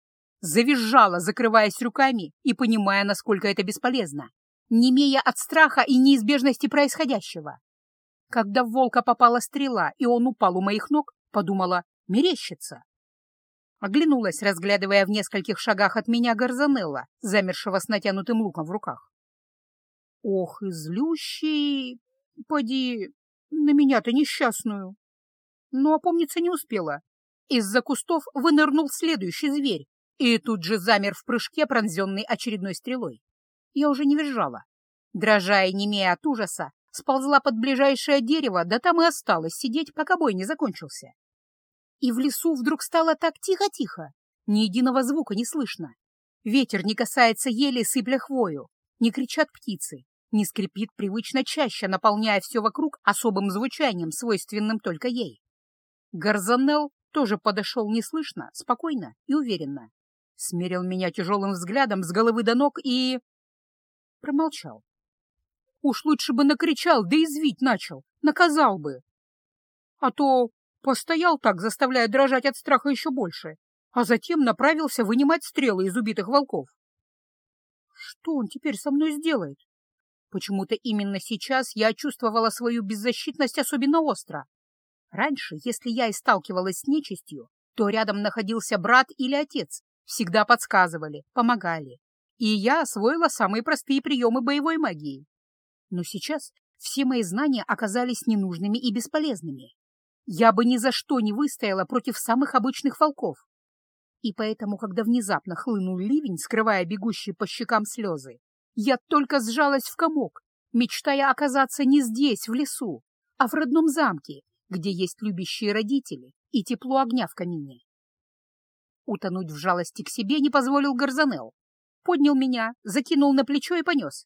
завизжала, закрываясь руками и понимая, насколько это бесполезно, немея от страха и неизбежности происходящего. Когда в волка попала стрела, и он упал у моих ног, подумала, мерещится. Оглянулась, разглядывая в нескольких шагах от меня Гарзанелла, замершего с натянутым луком в руках. Ох, и злющий... Поди, на меня-то несчастную. Но опомниться не успела. Из-за кустов вынырнул следующий зверь и тут же замер в прыжке, пронзенный очередной стрелой. Я уже не визжала. Дрожа и немея от ужаса, сползла под ближайшее дерево, да там и осталась сидеть, пока бой не закончился. И в лесу вдруг стало так тихо-тихо, ни единого звука не слышно. Ветер не касается ели, сыпля хвою, не кричат птицы, не скрипит привычно чаще, наполняя все вокруг особым звучанием, свойственным только ей. Гарзанел тоже подошел неслышно, спокойно и уверенно. Смерил меня тяжелым взглядом с головы до ног и... Промолчал. Уж лучше бы накричал, да извить начал, наказал бы. А то постоял так, заставляя дрожать от страха еще больше, а затем направился вынимать стрелы из убитых волков. Что он теперь со мной сделает? Почему-то именно сейчас я чувствовала свою беззащитность особенно остро. Раньше, если я и сталкивалась с нечистью, то рядом находился брат или отец, всегда подсказывали, помогали. И я освоила самые простые приемы боевой магии. Но сейчас все мои знания оказались ненужными и бесполезными. Я бы ни за что не выстояла против самых обычных волков. И поэтому, когда внезапно хлынул ливень, скрывая бегущие по щекам слезы, я только сжалась в комок, мечтая оказаться не здесь, в лесу, а в родном замке, где есть любящие родители и тепло огня в камине. Утонуть в жалости к себе не позволил Гарзанел. Поднял меня, закинул на плечо и понес.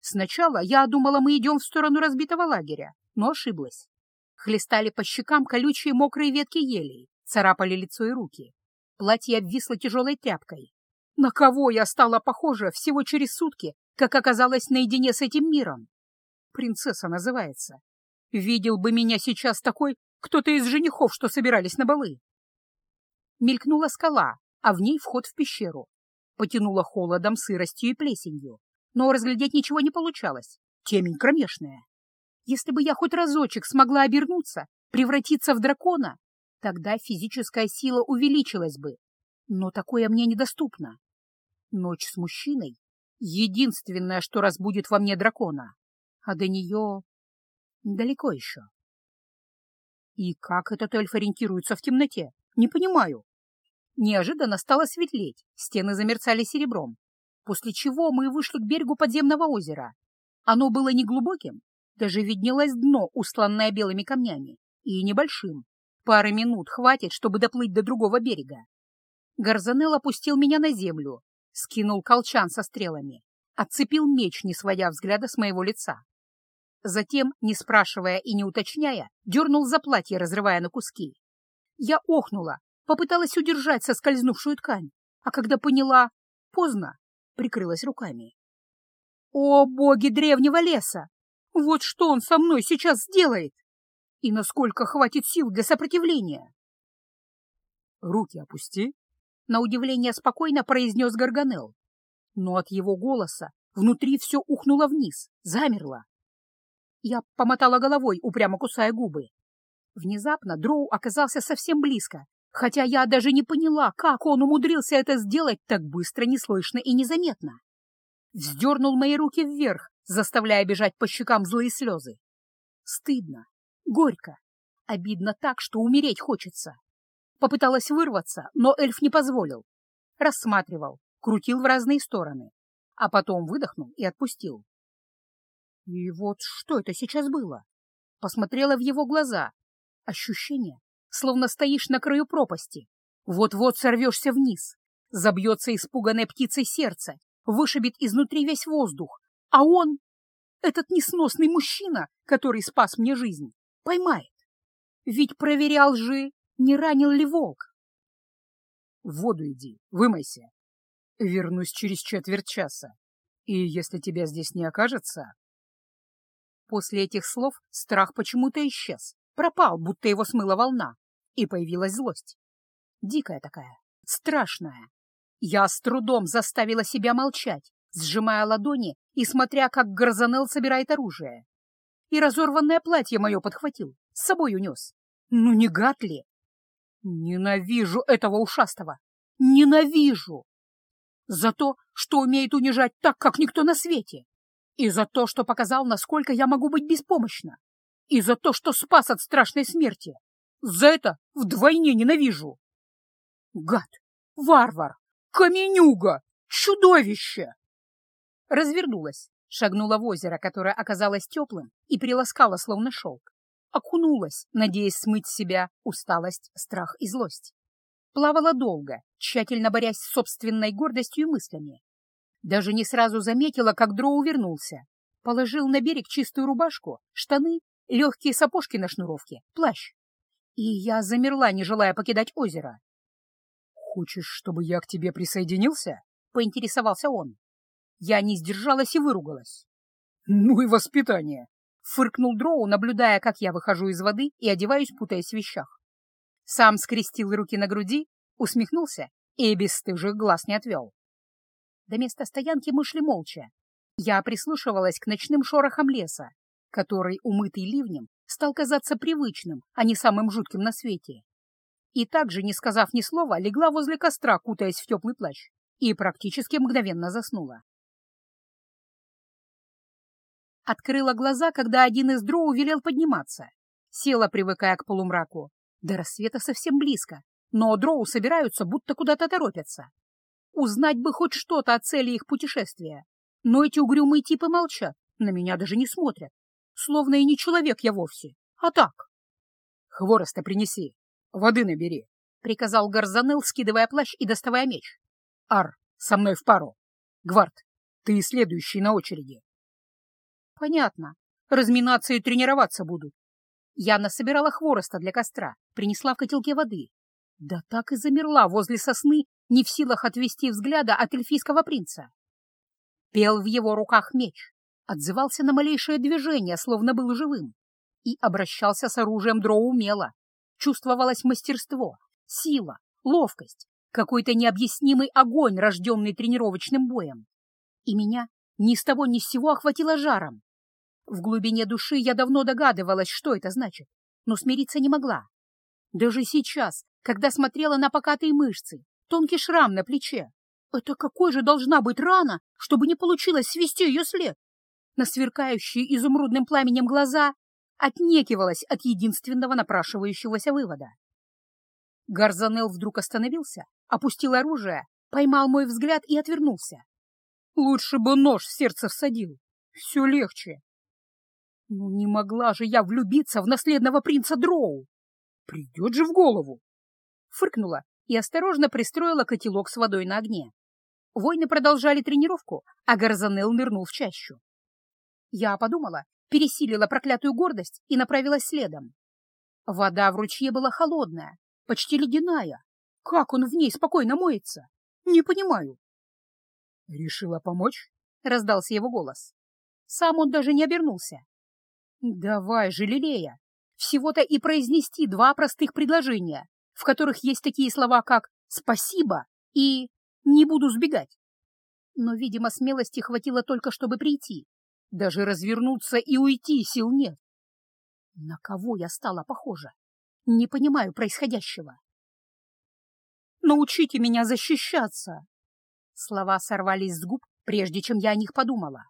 Сначала я думала, мы идем в сторону разбитого лагеря, но ошиблась. Хлестали по щекам колючие мокрые ветки елей, царапали лицо и руки. Платье обвисло тяжелой тряпкой. На кого я стала похожа всего через сутки, как оказалась наедине с этим миром? Принцесса называется. Видел бы меня сейчас такой кто-то из женихов, что собирались на балы. Мелькнула скала, а в ней вход в пещеру. Потянула холодом, сыростью и плесенью. Но разглядеть ничего не получалось. Темень кромешная. Если бы я хоть разочек смогла обернуться, превратиться в дракона, тогда физическая сила увеличилась бы. Но такое мне недоступно. Ночь с мужчиной — единственное, что разбудит во мне дракона, а до нее далеко еще. И как этот эльф ориентируется в темноте? Не понимаю. Неожиданно стало светлеть, стены замерцали серебром, после чего мы вышли к берегу подземного озера. Оно было неглубоким, даже виднелось дно, устланное белыми камнями, и небольшим. Пары минут хватит, чтобы доплыть до другого берега. Гарзанел опустил меня на землю, скинул колчан со стрелами, отцепил меч, не сводя взгляда с моего лица. Затем, не спрашивая и не уточняя, дернул за платье, разрывая на куски. Я охнула, попыталась удержать соскользнувшую ткань, а когда поняла, поздно, прикрылась руками. О, боги древнего леса! Вот что он со мной сейчас сделает! И насколько хватит сил для сопротивления?
Руки опусти,
на удивление спокойно произнес Гарганел. Но от его голоса внутри все ухнуло вниз, замерло. Я помотала головой, упрямо кусая губы. Внезапно Дроу оказался совсем близко, хотя я даже не поняла, как он умудрился это сделать так быстро, неслышно и незаметно. Вздернул мои руки вверх, заставляя бежать по щекам злые слезы. Стыдно, горько, обидно так, что умереть хочется. Попыталась вырваться, но эльф не позволил. Рассматривал, крутил в разные стороны, а потом выдохнул и отпустил. И вот что это сейчас было? Посмотрела в его глаза. Ощущение, словно стоишь на краю пропасти. Вот-вот сорвешься вниз. Забьется испуганной птицей сердце, вышибет изнутри весь воздух. А он, этот несносный мужчина, который спас мне жизнь, поймает. Ведь проверял же не ранил ли волк.
В воду иди, вымойся. Вернусь через четверть часа. И если тебя здесь не окажется...
После этих слов страх почему-то исчез, пропал, будто его смыла волна, и появилась злость. Дикая такая, страшная. Я с трудом заставила себя молчать, сжимая ладони и смотря, как Гарзанел собирает оружие. И разорванное платье мое подхватил, с собой унес. Ну не гад ли? Ненавижу этого ушастого! Ненавижу! За то, что умеет унижать так, как никто на свете. И за то, что показал, насколько я могу быть беспомощна. И за то, что спас от страшной смерти. За это вдвойне ненавижу. Гад! Варвар! Каменюга! Чудовище! Развернулась, шагнула в озеро, которое оказалось теплым, и приласкала, словно шелк. Окунулась, надеясь смыть себя усталость, страх и злость. Плавала долго, тщательно борясь с собственной гордостью и мыслями. Даже не сразу заметила, как Дроу вернулся. Положил на берег чистую рубашку, штаны, легкие сапожки на шнуровке, плащ. И я замерла, не желая покидать озеро.
«Хочешь, чтобы я к тебе присоединился?» — поинтересовался он.
Я не сдержалась и выругалась.
«Ну и воспитание!»
— фыркнул Дроу, наблюдая, как я выхожу из воды и одеваюсь, путаясь в вещах. Сам скрестил руки на груди, усмехнулся и бесстыжих глаз не отвел. До места стоянки мы шли молча. Я прислушивалась к ночным шорохам леса, который, умытый ливнем, стал казаться привычным, а не самым жутким на свете. И также, не сказав ни слова, легла возле костра, кутаясь в теплый плащ, и практически мгновенно заснула. Открыла глаза, когда один из дроу велел подниматься. Села, привыкая к полумраку. До рассвета совсем близко, но дроу собираются, будто куда-то торопятся. Узнать бы хоть что-то о цели их путешествия. Но эти угрюмые типы молчат, на меня даже не смотрят. Словно и не человек я вовсе, а так.
«Хвороста принеси, воды набери», — приказал Гарзанел, скидывая плащ и доставая меч. «Ар, со мной в пару. Гвард, ты следующий на очереди».
Понятно. Разминаться и тренироваться будут. Я насобирала хвороста для костра, принесла в котелке воды. Да так и замерла возле сосны, не в силах отвести взгляда от эльфийского принца. Пел в его руках меч, отзывался на малейшее движение, словно был живым, и обращался с оружием дроу умело. Чувствовалось мастерство, сила, ловкость, какой-то необъяснимый огонь, рожденный тренировочным боем. И меня ни с того ни с сего охватило жаром. В глубине души я давно догадывалась, что это значит, но смириться не могла. Даже сейчас, когда смотрела на покатые мышцы, тонкий шрам на плече, это какой же должна быть рана, чтобы не получилось свести ее след? На сверкающие изумрудным пламенем глаза отнекивалась от единственного напрашивающегося вывода. Гарзанел вдруг остановился, опустил оружие, поймал мой взгляд и отвернулся. Лучше бы нож в сердце всадил. Все легче. Ну не могла же я влюбиться в наследного принца Дроу. Придет же в голову. Фыркнула и осторожно пристроила котелок с водой на огне. Войны продолжали тренировку, а Гарзанел нырнул в чащу. Я подумала, пересилила проклятую гордость и направилась следом. Вода в ручье была холодная, почти ледяная. Как он в ней спокойно моется? Не понимаю.
«Решила помочь?»
— раздался его голос. Сам он даже не обернулся. Давай же, Лилея, всего-то и произнести два простых предложения, в которых есть такие слова, как «спасибо» и «не буду сбегать». Но, видимо, смелости хватило только, чтобы прийти. Даже развернуться и уйти сил нет. На кого я стала похожа? Не понимаю происходящего. «Научите меня защищаться!» Слова сорвались с губ, прежде чем я о них подумала.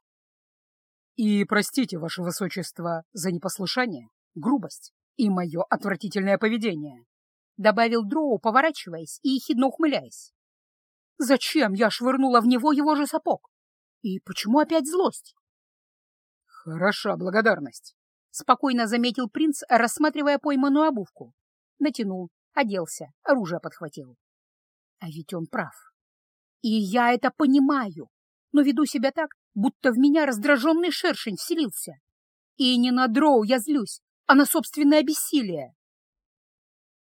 И простите, ваше высочество, за непослушание, грубость и мое отвратительное поведение, — добавил Дроу, поворачиваясь и ехидно ухмыляясь.
Зачем я швырнула в него его же сапог? И почему опять злость?
Хороша благодарность, —
спокойно заметил принц, рассматривая пойманную обувку. Натянул, оделся, оружие подхватил. А ведь он прав. И я это понимаю, но веду себя так, будто в меня раздраженный шершень вселился. И не на дроу я злюсь, а на собственное бессилие.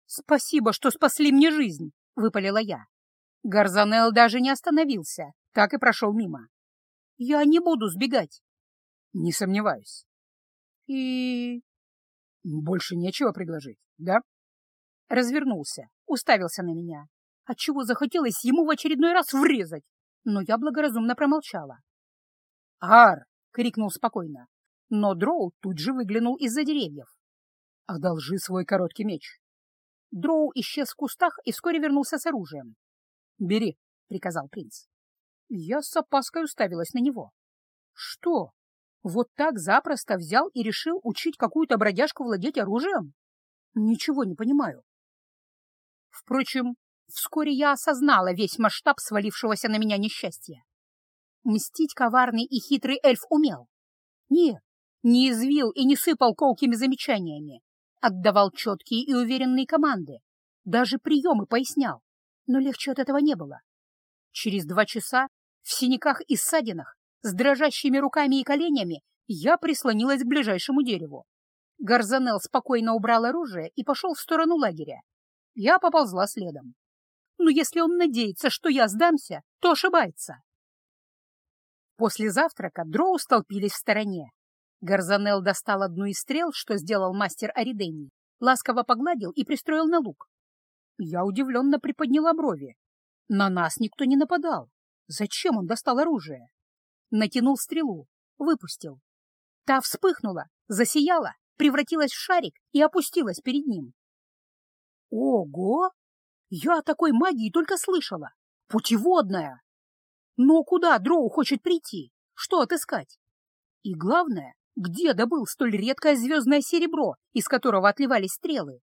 «Спасибо, что спасли мне жизнь», — выпалила я. Гарзанел даже не остановился, так и прошел мимо. «Я не буду сбегать».
«Не сомневаюсь».
«И...»
«Больше нечего предложить, да?»
Развернулся, уставился на меня. отчего захотелось ему в очередной раз врезать, но я благоразумно промолчала.
«Ар!» — крикнул спокойно, но Дроу тут же выглянул из-за деревьев. «Одолжи свой короткий меч».
Дроу исчез в кустах и вскоре вернулся с оружием.
«Бери», — приказал принц.
Я с опаской уставилась на него. «Что? Вот так запросто взял и решил учить какую-то бродяжку владеть оружием? Ничего не понимаю». Впрочем, вскоре я осознала весь масштаб свалившегося на меня несчастья. Мстить коварный и хитрый эльф умел. Нет, не извил и не сыпал колкими замечаниями, отдавал четкие и уверенные команды, даже приемы пояснял, но легче от этого не было. Через два часа в синяках и ссадинах, с дрожащими руками и коленями, я прислонилась к ближайшему дереву. Гарзанел спокойно убрал оружие и пошел в сторону лагеря. Я поползла следом. Но если он надеется, что я сдамся, то ошибается. После завтрака дроу столпились в стороне. Гарзанел достал одну из стрел, что сделал мастер Аридений, ласково погладил и пристроил на лук. Я удивленно приподняла брови. На нас никто не нападал. Зачем он достал оружие? Натянул стрелу, выпустил. Та вспыхнула, засияла, превратилась в шарик и опустилась перед ним. Ого! Я о такой магии только слышала. Путеводная! Но куда Дроу хочет прийти? Что отыскать? И главное, где добыл столь редкое звездное серебро, из которого отливались стрелы?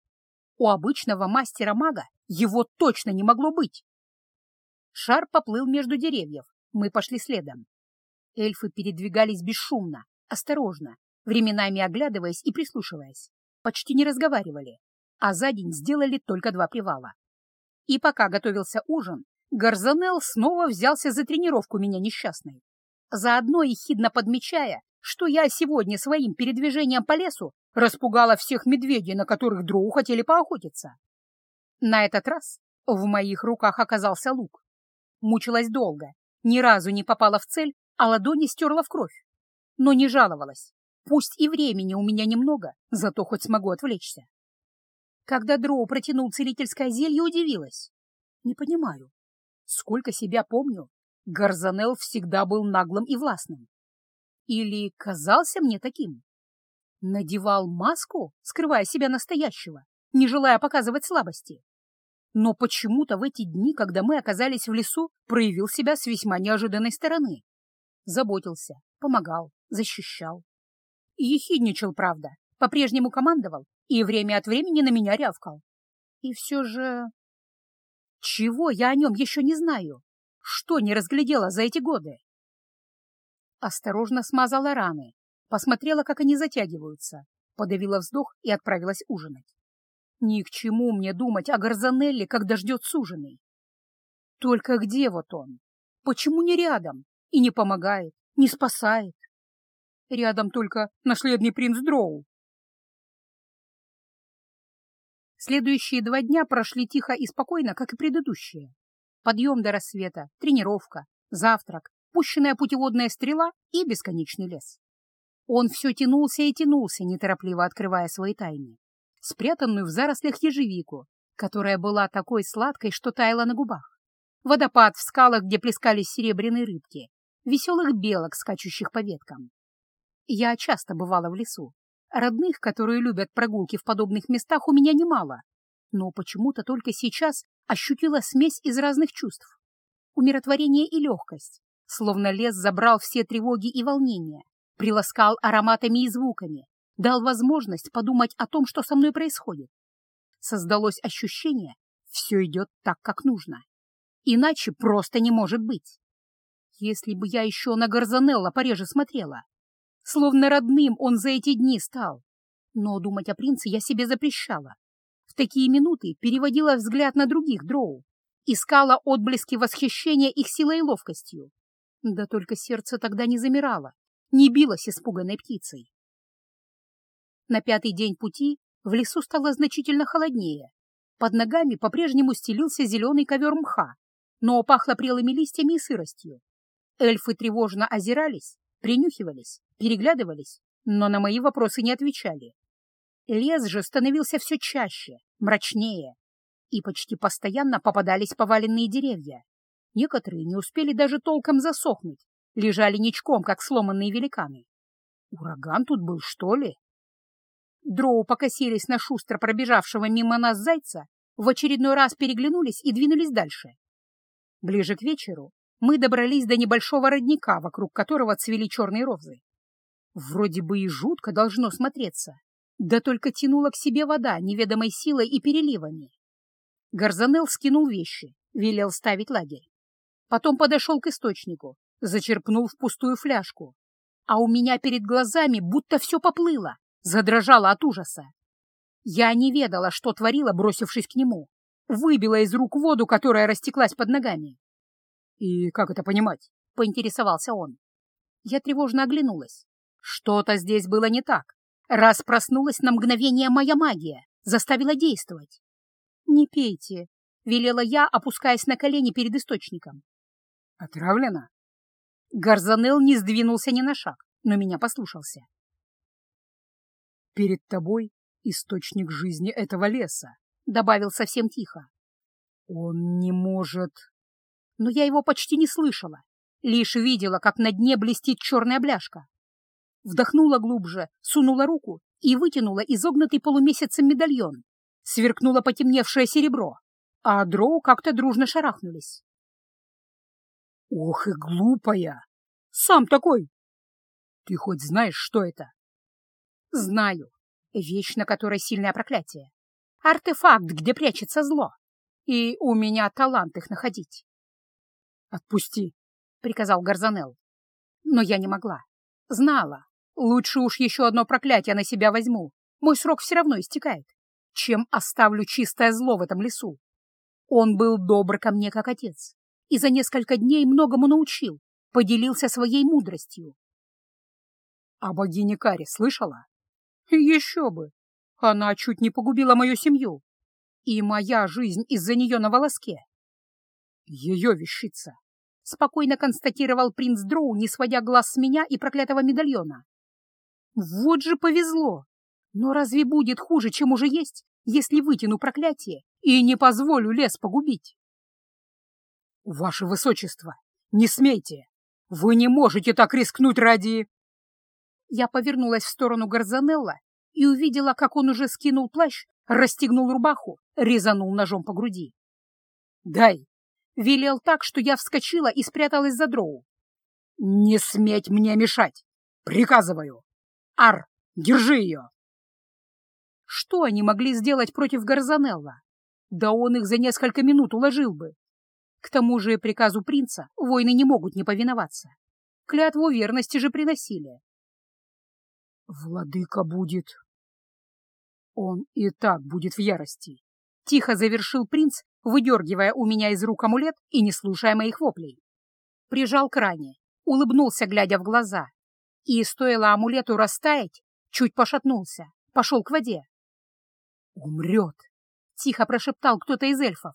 У обычного мастера-мага его точно не могло быть. Шар поплыл между деревьев, мы пошли следом. Эльфы передвигались бесшумно, осторожно, временами оглядываясь и прислушиваясь. Почти не разговаривали, а за день сделали только два привала. И пока готовился ужин, Гарзанел снова взялся за тренировку меня несчастной, заодно ехидно подмечая, что я сегодня своим передвижением по лесу распугала всех медведей, на которых дроу хотели поохотиться. На этот раз в моих руках оказался лук. Мучилась долго, ни разу не попала в цель, а ладони стерла в кровь. Но не жаловалась. Пусть и времени у меня немного, зато хоть смогу отвлечься. Когда Дроу протянул целительское зелье, удивилась. Не понимаю, Сколько себя помню, Гарзанел всегда был наглым и властным. Или казался мне таким? Надевал маску, скрывая себя настоящего, не желая показывать слабости. Но почему-то в эти дни, когда мы оказались в лесу, проявил себя с весьма неожиданной стороны. Заботился, помогал, защищал. И ехидничал, правда, по-прежнему командовал и время от времени на меня рявкал. И все же чего я о нем еще не знаю? Что не разглядела за эти годы? Осторожно смазала раны, посмотрела, как они затягиваются, подавила вздох и отправилась ужинать. Ни к чему мне думать о Гарзанелле, когда ждет суженый. Только где вот он? Почему не рядом? И не помогает, не спасает? Рядом только наследный принц Дроу. Следующие два дня прошли тихо и спокойно, как и предыдущие. Подъем до рассвета, тренировка, завтрак, пущенная путеводная стрела и бесконечный лес. Он все тянулся и тянулся, неторопливо открывая свои тайны. Спрятанную в зарослях ежевику, которая была такой сладкой, что таяла на губах. Водопад в скалах, где плескались серебряные рыбки, веселых белок, скачущих по веткам. Я часто бывала в лесу, Родных, которые любят прогулки в подобных местах, у меня немало, но почему-то только сейчас ощутила смесь из разных чувств. Умиротворение и легкость, словно лес забрал все тревоги и волнения, приласкал ароматами и звуками, дал возможность подумать о том, что со мной происходит. Создалось ощущение, все идет так, как нужно. Иначе просто не может быть. Если бы я еще на Гарзанелла пореже смотрела, Словно родным он за эти дни стал. Но думать о принце я себе запрещала. В такие минуты переводила взгляд на других дроу, искала отблески восхищения их силой и ловкостью. Да только сердце тогда не замирало, не билось испуганной птицей. На пятый день пути в лесу стало значительно холоднее. Под ногами по-прежнему стелился зеленый ковер мха, но пахло прелыми листьями и сыростью. Эльфы тревожно озирались, принюхивались, переглядывались, но на мои вопросы не отвечали. Лес же становился все чаще, мрачнее. И почти постоянно попадались поваленные деревья. Некоторые не успели даже толком засохнуть, лежали ничком, как сломанные великаны. Ураган тут был, что ли? Дроу покосились на шустро пробежавшего мимо нас зайца, в очередной раз переглянулись и двинулись дальше. Ближе к вечеру мы добрались до небольшого родника, вокруг которого цвели черные розы. Вроде бы и жутко должно смотреться, да только тянула к себе вода неведомой силой и переливами. Гарзанел скинул вещи, велел ставить лагерь. Потом подошел к источнику, зачерпнул в пустую фляжку. А у меня перед глазами будто все поплыло, задрожало от ужаса. Я не ведала, что творила, бросившись к нему. Выбила из рук воду, которая растеклась под ногами. «И как это понимать?» — поинтересовался он. Я тревожно оглянулась. Что-то здесь было не так. Раз проснулась на мгновение моя магия, заставила действовать. «Не пейте», — велела я, опускаясь на колени перед источником.
«Отравлена?»
Гарзанел не сдвинулся ни на шаг, но меня послушался.
«Перед тобой источник жизни этого леса», — добавил совсем тихо. «Он не может...»
но я его почти не слышала, лишь видела, как на дне блестит черная бляшка. Вдохнула глубже, сунула руку и вытянула изогнутый полумесяцем медальон. Сверкнуло потемневшее серебро, а дроу как-то дружно шарахнулись.
«Ох и глупая!
Сам такой!»
«Ты хоть знаешь, что это?»
«Знаю. Вещь, на которой сильное проклятие. Артефакт, где прячется зло. И у меня талант их находить.
«Отпусти», —
приказал Гарзанел. Но я не могла. Знала. Лучше уж еще одно проклятие на себя возьму. Мой срок все равно истекает. Чем оставлю чистое зло в этом лесу? Он был добр ко мне, как отец, и за несколько дней многому научил, поделился своей мудростью.
А богиня Кари слышала?
Еще бы! Она чуть не погубила мою семью. И моя жизнь из-за нее на волоске.
Ее вещица.
— спокойно констатировал принц Дроу, не сводя глаз с меня и проклятого медальона. «Вот же повезло! Но разве будет хуже, чем уже есть, если вытяну проклятие и не позволю лес погубить?»
«Ваше высочество, не смейте! Вы не можете так рискнуть ради...»
Я повернулась в сторону Гарзанелла и увидела, как он уже скинул плащ, расстегнул рубаху, резанул ножом по груди. «Дай!» Велел так, что я вскочила и спряталась за дроу.
«Не сметь мне мешать! Приказываю! Ар, держи ее!»
Что они могли сделать против Гарзанелла? Да он их за несколько минут уложил бы. К тому же приказу принца воины не могут не повиноваться. Клятву верности же приносили.
«Владыка будет...» «Он и так будет в ярости», —
тихо завершил принц, выдергивая у меня из рук амулет и не слушая моих воплей. Прижал к ране, улыбнулся, глядя в глаза. И, стоило амулету растаять, чуть пошатнулся, пошел к воде.
«Умрет!»
— тихо прошептал кто-то из эльфов.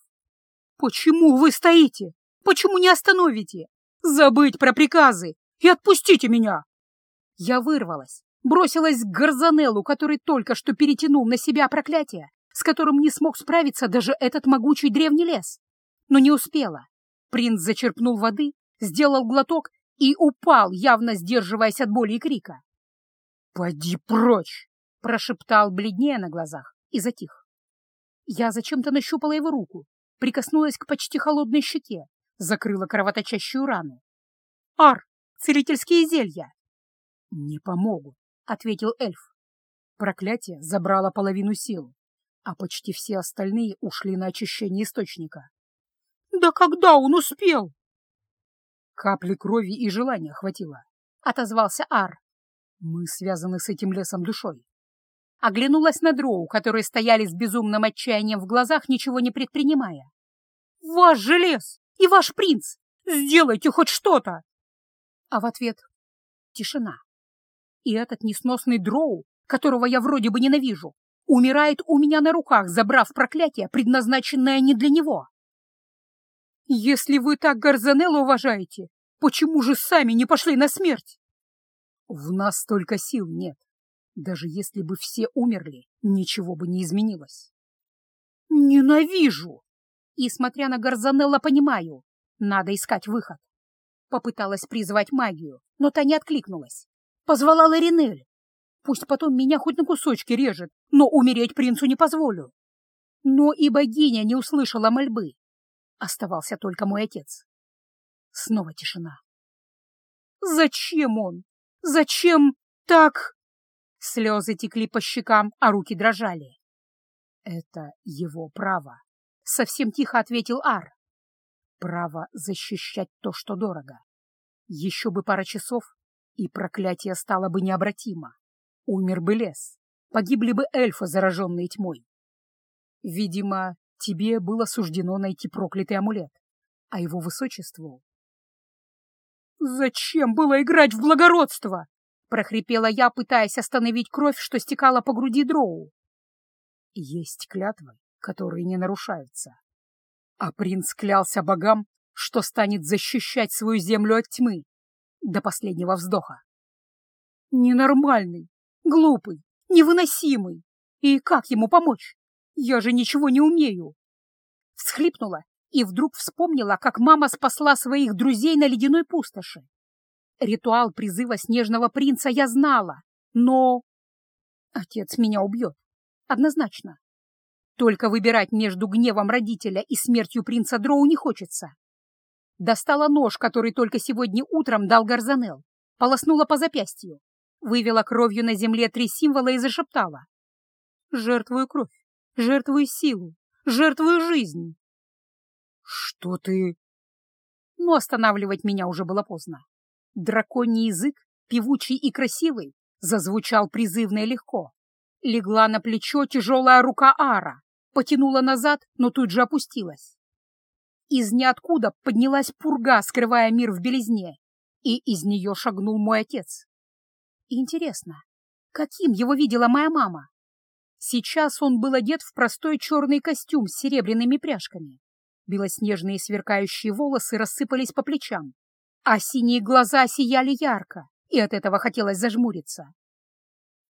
«Почему вы стоите? Почему не остановите? Забыть про приказы и отпустите меня!» Я вырвалась, бросилась к Гарзанеллу, который только что перетянул на себя проклятие, с которым не смог справиться даже этот могучий древний лес. Но не успела. Принц зачерпнул воды, сделал глоток и упал, явно сдерживаясь от боли и крика.
«Поди прочь!»
— прошептал бледнее на глазах и затих. Я зачем-то нащупала его руку, прикоснулась к почти холодной щеке, закрыла кровоточащую рану. «Ар! Целительские зелья!»
«Не помогут», — ответил эльф. Проклятие забрало половину сил а почти все остальные ушли на очищение источника.
«Да когда он успел?»
«Капли крови и желания хватило», — отозвался Ар. «Мы связаны с этим лесом душой».
Оглянулась на дроу, которые стояли с безумным отчаянием в глазах, ничего не предпринимая. «Ваш же лес и ваш принц! Сделайте хоть что-то!» А в ответ — тишина. И этот несносный дроу, которого я вроде бы ненавижу, умирает у меня на руках, забрав проклятие, предназначенное не для него. Если вы так Гарзанелла уважаете, почему же сами не пошли на смерть?
В нас столько сил нет. Даже если бы все умерли, ничего бы не изменилось.
Ненавижу! И, смотря на Гарзанелла, понимаю, надо искать выход. Попыталась призвать магию, но та не откликнулась. Позвала Ларинель. Пусть потом меня хоть на кусочки режет, но умереть принцу не позволю. Но и богиня не услышала мольбы. Оставался только мой отец. Снова тишина. Зачем он? Зачем так? Слезы текли по щекам, а руки дрожали. Это его право, совсем тихо ответил Ар. Право защищать то, что дорого. Еще бы пара часов, и проклятие стало бы необратимо. Умер бы лес, погибли бы эльфы, зараженные тьмой. Видимо, тебе было суждено найти проклятый амулет, а его высочеству... «Зачем было играть в благородство?» — прохрипела я, пытаясь остановить кровь, что стекала по груди дроу. «Есть клятвы, которые не нарушаются. А принц клялся богам, что станет защищать свою землю от тьмы до последнего вздоха. Ненормальный, глупый, невыносимый. И как ему помочь? Я же ничего не умею. Всхлипнула и вдруг вспомнила, как мама спасла своих друзей на ледяной пустоши. Ритуал призыва снежного принца я знала, но... Отец меня убьет. Однозначно. Только выбирать между гневом родителя и смертью принца Дроу не хочется. Достала нож, который только сегодня утром дал Гарзанел, полоснула по запястью, вывела кровью на земле три символа и зашептала. «Жертвую кровь, жертвую силу, жертвую жизнь». «Что ты...» Но останавливать меня уже было поздно. Драконий язык, певучий и красивый, зазвучал призывно и легко. Легла на плечо тяжелая рука Ара, потянула назад, но тут же опустилась. Из ниоткуда поднялась пурга, скрывая мир в белизне, и из нее шагнул мой отец. Интересно, каким его видела моя мама? Сейчас он был одет в простой черный костюм с серебряными пряжками. Белоснежные сверкающие волосы рассыпались по плечам, а синие глаза сияли ярко, и от этого хотелось зажмуриться.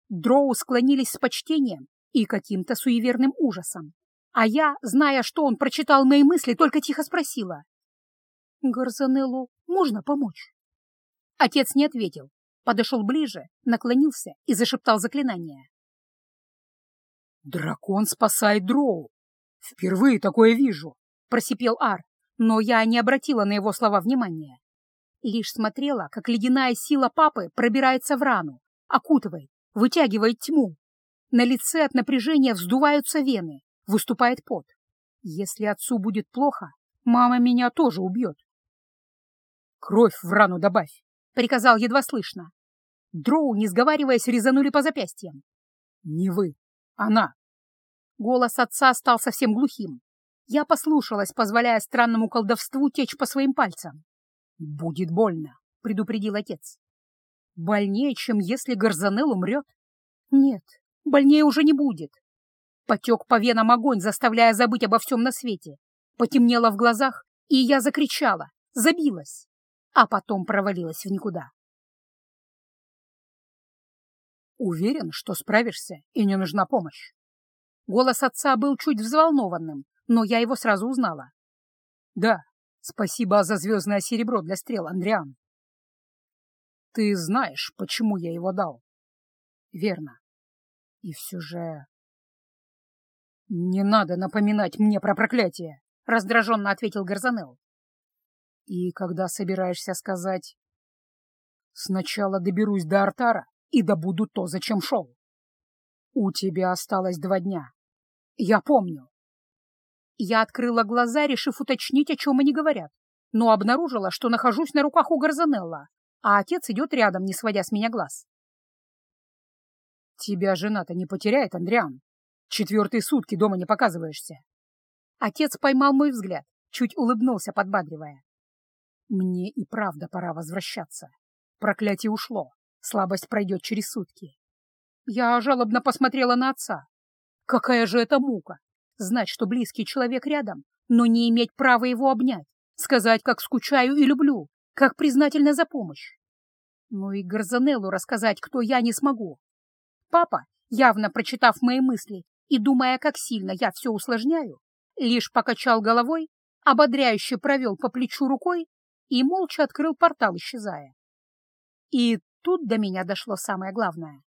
Дроу склонились с почтением и каким-то суеверным ужасом. А я, зная, что он прочитал мои мысли, только тихо спросила. «Гарзанеллу можно помочь?» Отец не ответил, подошел ближе, наклонился и зашептал заклинание. «Дракон спасает дроу! Впервые такое вижу!» — просипел Ар, но я не обратила на его слова внимания. Лишь смотрела, как ледяная сила папы пробирается в рану, окутывает, вытягивает тьму, на лице от напряжения вздуваются вены, выступает пот. Если отцу будет плохо, мама меня тоже убьет. «Кровь в рану добавь!» — приказал едва слышно. Дроу, не сговариваясь, резанули по запястьям. «Не вы, она!» Голос отца стал совсем глухим. Я послушалась, позволяя странному колдовству течь по своим пальцам. «Будет больно», — предупредил отец. «Больнее, чем если Гарзанел умрет?» «Нет, Больнее уже не будет. Потек по венам огонь, заставляя забыть обо всем на свете. Потемнело в глазах, и я закричала, забилась, а потом провалилась в никуда. Уверен, что справишься и не нужна помощь. Голос отца был чуть взволнованным, но я его сразу узнала. Да, спасибо за звездное серебро для стрел, Андриан. Ты знаешь, почему я его дал? Верно. И все же... «Не надо напоминать мне про проклятие!» — раздраженно ответил Гарзанел. «И когда собираешься сказать...» «Сначала доберусь до Артара и добуду то, зачем шел. У тебя осталось два дня. Я помню». Я открыла глаза, решив уточнить, о чем они говорят, но обнаружила, что нахожусь на руках у Гарзанелла, а отец идет рядом, не сводя с меня глаз. Тебя жена-то не потеряет, Андриан. Четвертые сутки дома не показываешься. Отец поймал мой взгляд, чуть улыбнулся, подбадривая. Мне и правда пора возвращаться. Проклятие ушло, слабость пройдет через сутки. Я жалобно посмотрела на отца. Какая же это мука! Знать, что близкий человек рядом, но не иметь права его обнять, сказать, как скучаю и люблю, как признательна за помощь. Ну и Гарзанеллу рассказать, кто я, не смогу. Папа, явно прочитав мои мысли, и, думая, как сильно я все усложняю, лишь покачал головой, ободряюще провел по плечу рукой и молча открыл портал, исчезая. И тут до меня дошло самое главное.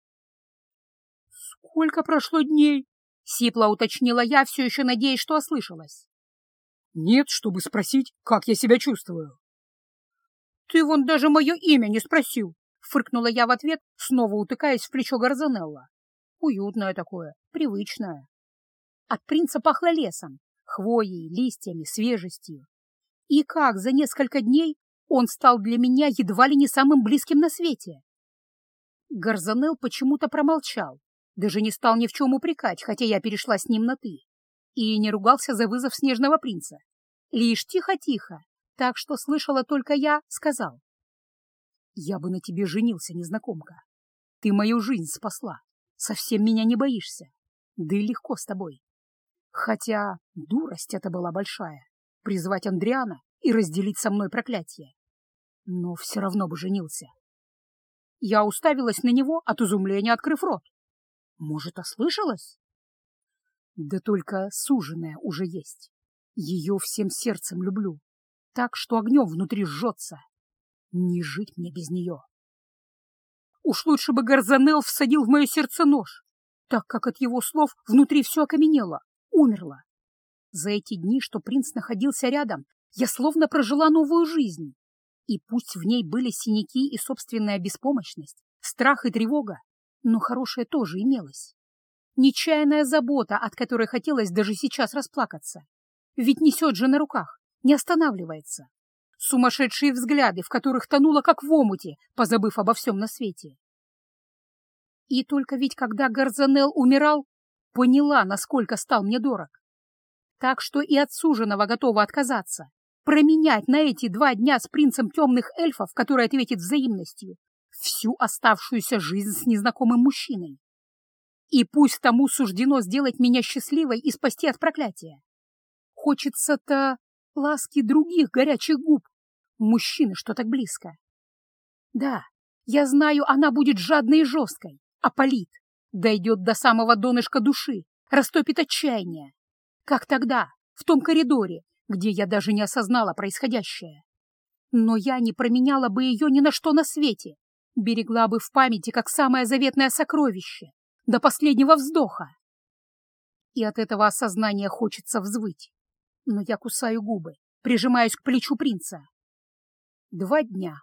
«Сколько прошло дней?» — сипло уточнила я, все еще надеясь, что ослышалась.
«Нет, чтобы спросить, как я себя чувствую».
«Ты вон даже мое имя не спросил!» — фыркнула я в ответ, снова утыкаясь в плечо Горзанелла. Уютное такое, привычное. От принца пахло лесом, хвоей, листьями, свежестью. И как за несколько дней он стал для меня едва ли не самым близким на свете. Гарзанел почему-то промолчал, даже не стал ни в чем упрекать, хотя я перешла с ним на «ты», и не ругался за вызов снежного принца. Лишь тихо-тихо, так что слышала только я, сказал. «Я бы на тебе женился, незнакомка. Ты мою жизнь спасла, совсем меня не боишься, да и легко с тобой. Хотя дурость это была большая — призвать Андриана и разделить со мной проклятие. Но все равно бы женился. Я уставилась на него, от изумления открыв рот. Может, ослышалась? Да только суженая уже есть. Ее всем сердцем люблю, так что огнем внутри жжется. Не жить мне без нее. Уж лучше бы Гарзанел всадил в мое сердце нож, так как от его слов внутри все окаменело, умерло. За эти дни, что принц находился рядом, я словно прожила новую жизнь. И пусть в ней были синяки и собственная беспомощность, страх и тревога, но хорошее тоже имелось. Нечаянная забота, от которой хотелось даже сейчас расплакаться. Ведь несет же на руках, не останавливается. Сумасшедшие взгляды, в которых тонула как в омуте, позабыв обо всем на свете. И только ведь когда Гарзанел умирал, поняла, насколько стал мне дорог. Так что и от суженого готова отказаться, променять на эти два дня с принцем темных эльфов, который ответит взаимностью, всю оставшуюся жизнь с незнакомым мужчиной. И пусть тому суждено сделать меня счастливой и спасти от проклятия. Хочется-то ласки других горячих губ, мужчины, что так близко. Да, я знаю, она будет жадной и жесткой, опалит, дойдет до самого донышка души, растопит отчаяние. Как тогда, в том коридоре, где я даже не осознала происходящее. Но я не променяла бы ее ни на что на свете, берегла бы в памяти как самое заветное сокровище, до последнего вздоха. И от этого осознания хочется взвыть. Но я кусаю губы, прижимаюсь к плечу принца. Два дня.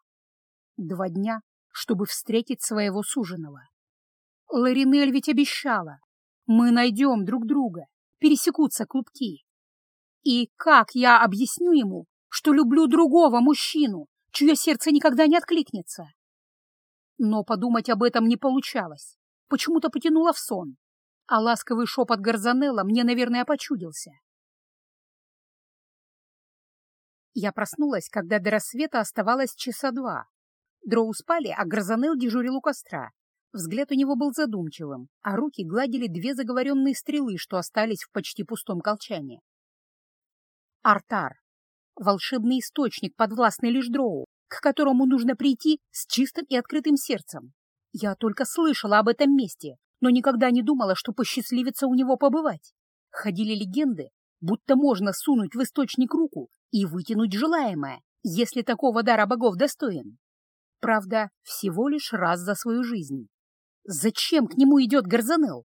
Два дня, чтобы встретить своего суженого. Ларинель ведь обещала. Мы найдем друг друга, пересекутся клубки. И как я объясню ему, что люблю другого мужчину, чье сердце никогда не откликнется? Но подумать об этом не получалось. Почему-то потянуло в сон. А ласковый шепот Гарзанелла мне, наверное, почудился. Я проснулась, когда до рассвета оставалось часа два. Дроу спали, а Гарзанел дежурил у костра. Взгляд у него был задумчивым, а руки гладили две заговоренные стрелы, что остались в почти пустом колчане. Артар. Волшебный источник, подвластный лишь дроу, к которому нужно прийти с чистым и открытым сердцем. Я только слышала об этом месте, но никогда не думала, что посчастливится у него побывать. Ходили легенды, будто можно сунуть в источник руку и вытянуть желаемое, если такого дара богов достоин. Правда, всего лишь раз за свою жизнь. Зачем к нему идет Гарзанел?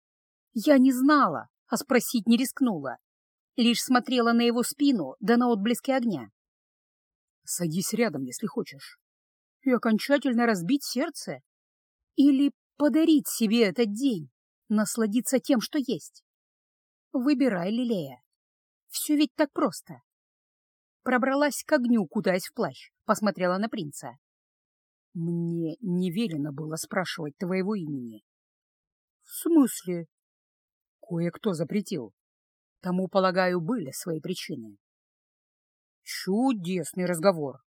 Я не знала, а спросить не рискнула лишь смотрела на его спину да на отблески огня. «Садись рядом, если хочешь. И окончательно разбить сердце? Или подарить себе этот день, насладиться тем, что есть? Выбирай, Лилея. Все ведь так просто». Пробралась к огню, кутаясь в плащ, посмотрела на принца. «Мне не велено было спрашивать твоего имени». «В смысле?» «Кое-кто запретил. Тому, полагаю, были свои причины. Чудесный разговор.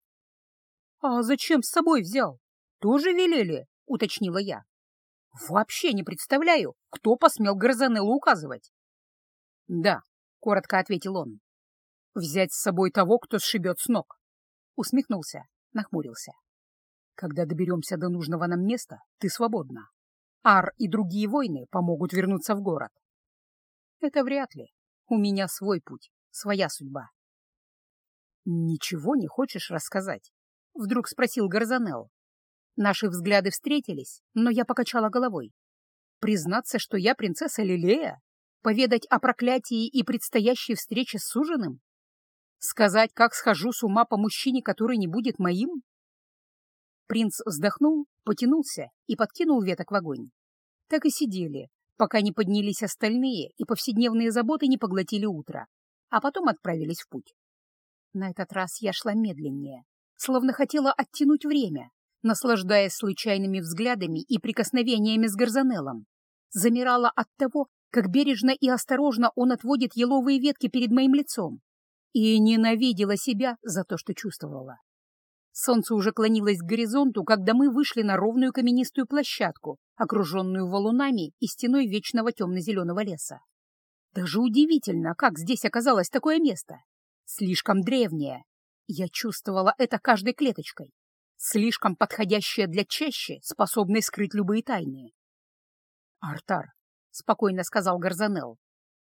— А зачем с собой взял? Тоже велели? — уточнила я. — Вообще не представляю, кто посмел Горзанеллу указывать. — Да, — коротко ответил он. — Взять с собой того, кто сшибет с ног. Усмехнулся, нахмурился. — Когда доберемся до нужного нам места, ты свободна. Ар и другие воины помогут вернуться в город. Это вряд ли. У меня свой путь, своя судьба. «Ничего не хочешь рассказать?» — вдруг спросил Гарзанел. Наши взгляды встретились, но я покачала головой. Признаться, что я принцесса Лилея? Поведать о проклятии и предстоящей встрече с суженым? Сказать, как схожу с ума по мужчине, который не будет моим? Принц вздохнул, потянулся и подкинул веток в огонь. Так и сидели, пока не поднялись остальные и повседневные заботы не поглотили утро, а потом отправились в путь. На этот раз я шла медленнее, словно хотела оттянуть время, наслаждаясь случайными взглядами и прикосновениями с Гарзанеллом. Замирала от того, как бережно и осторожно он отводит еловые ветки перед моим лицом, и ненавидела себя за то, что чувствовала. Солнце уже клонилось к горизонту, когда мы вышли на ровную каменистую площадку, окруженную валунами и стеной вечного темно-зеленого леса. Даже удивительно, как здесь оказалось такое место. Слишком древнее. Я чувствовала это каждой клеточкой. Слишком подходящее для чаще, способной скрыть любые тайны. «Артар», — спокойно сказал Гарзанел.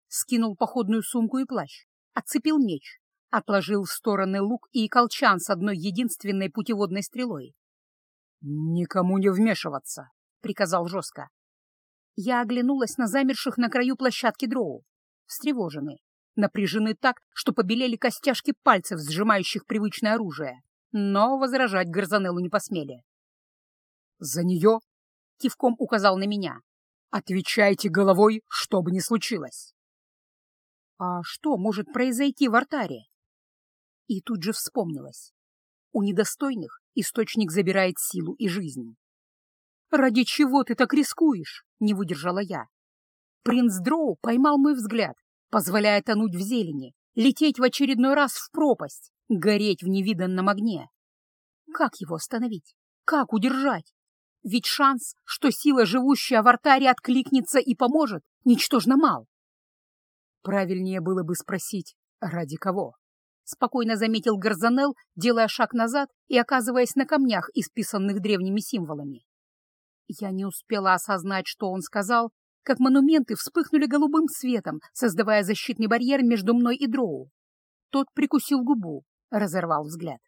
Скинул походную сумку и плащ, отцепил меч, отложил в стороны лук и колчан с одной единственной путеводной стрелой. «Никому не вмешиваться», — приказал жестко. Я оглянулась на замерших на краю площадки дроу, встревожены, напряжены так, что побелели костяшки пальцев, сжимающих привычное оружие, но возражать Горзанеллу не посмели. «За нее!» — кивком указал на меня. «Отвечайте головой, что бы ни случилось!» «А что может произойти в артаре?» И тут же вспомнилось. У недостойных источник забирает силу и жизнь. «Ради чего ты так рискуешь?» — не выдержала я. Принц Дроу поймал мой взгляд, позволяя тонуть в зелени, лететь в очередной раз в пропасть, гореть в невиданном огне. Как его остановить? Как удержать? Ведь шанс, что сила, живущая в артаре, откликнется и поможет, ничтожно мал. Правильнее было бы спросить, ради кого? Спокойно заметил Гарзанел, делая шаг назад и оказываясь на камнях, исписанных древними символами. Я не успела осознать, что он сказал, как монументы вспыхнули голубым светом, создавая защитный барьер между мной и Дроу. Тот прикусил губу, разорвал взгляд.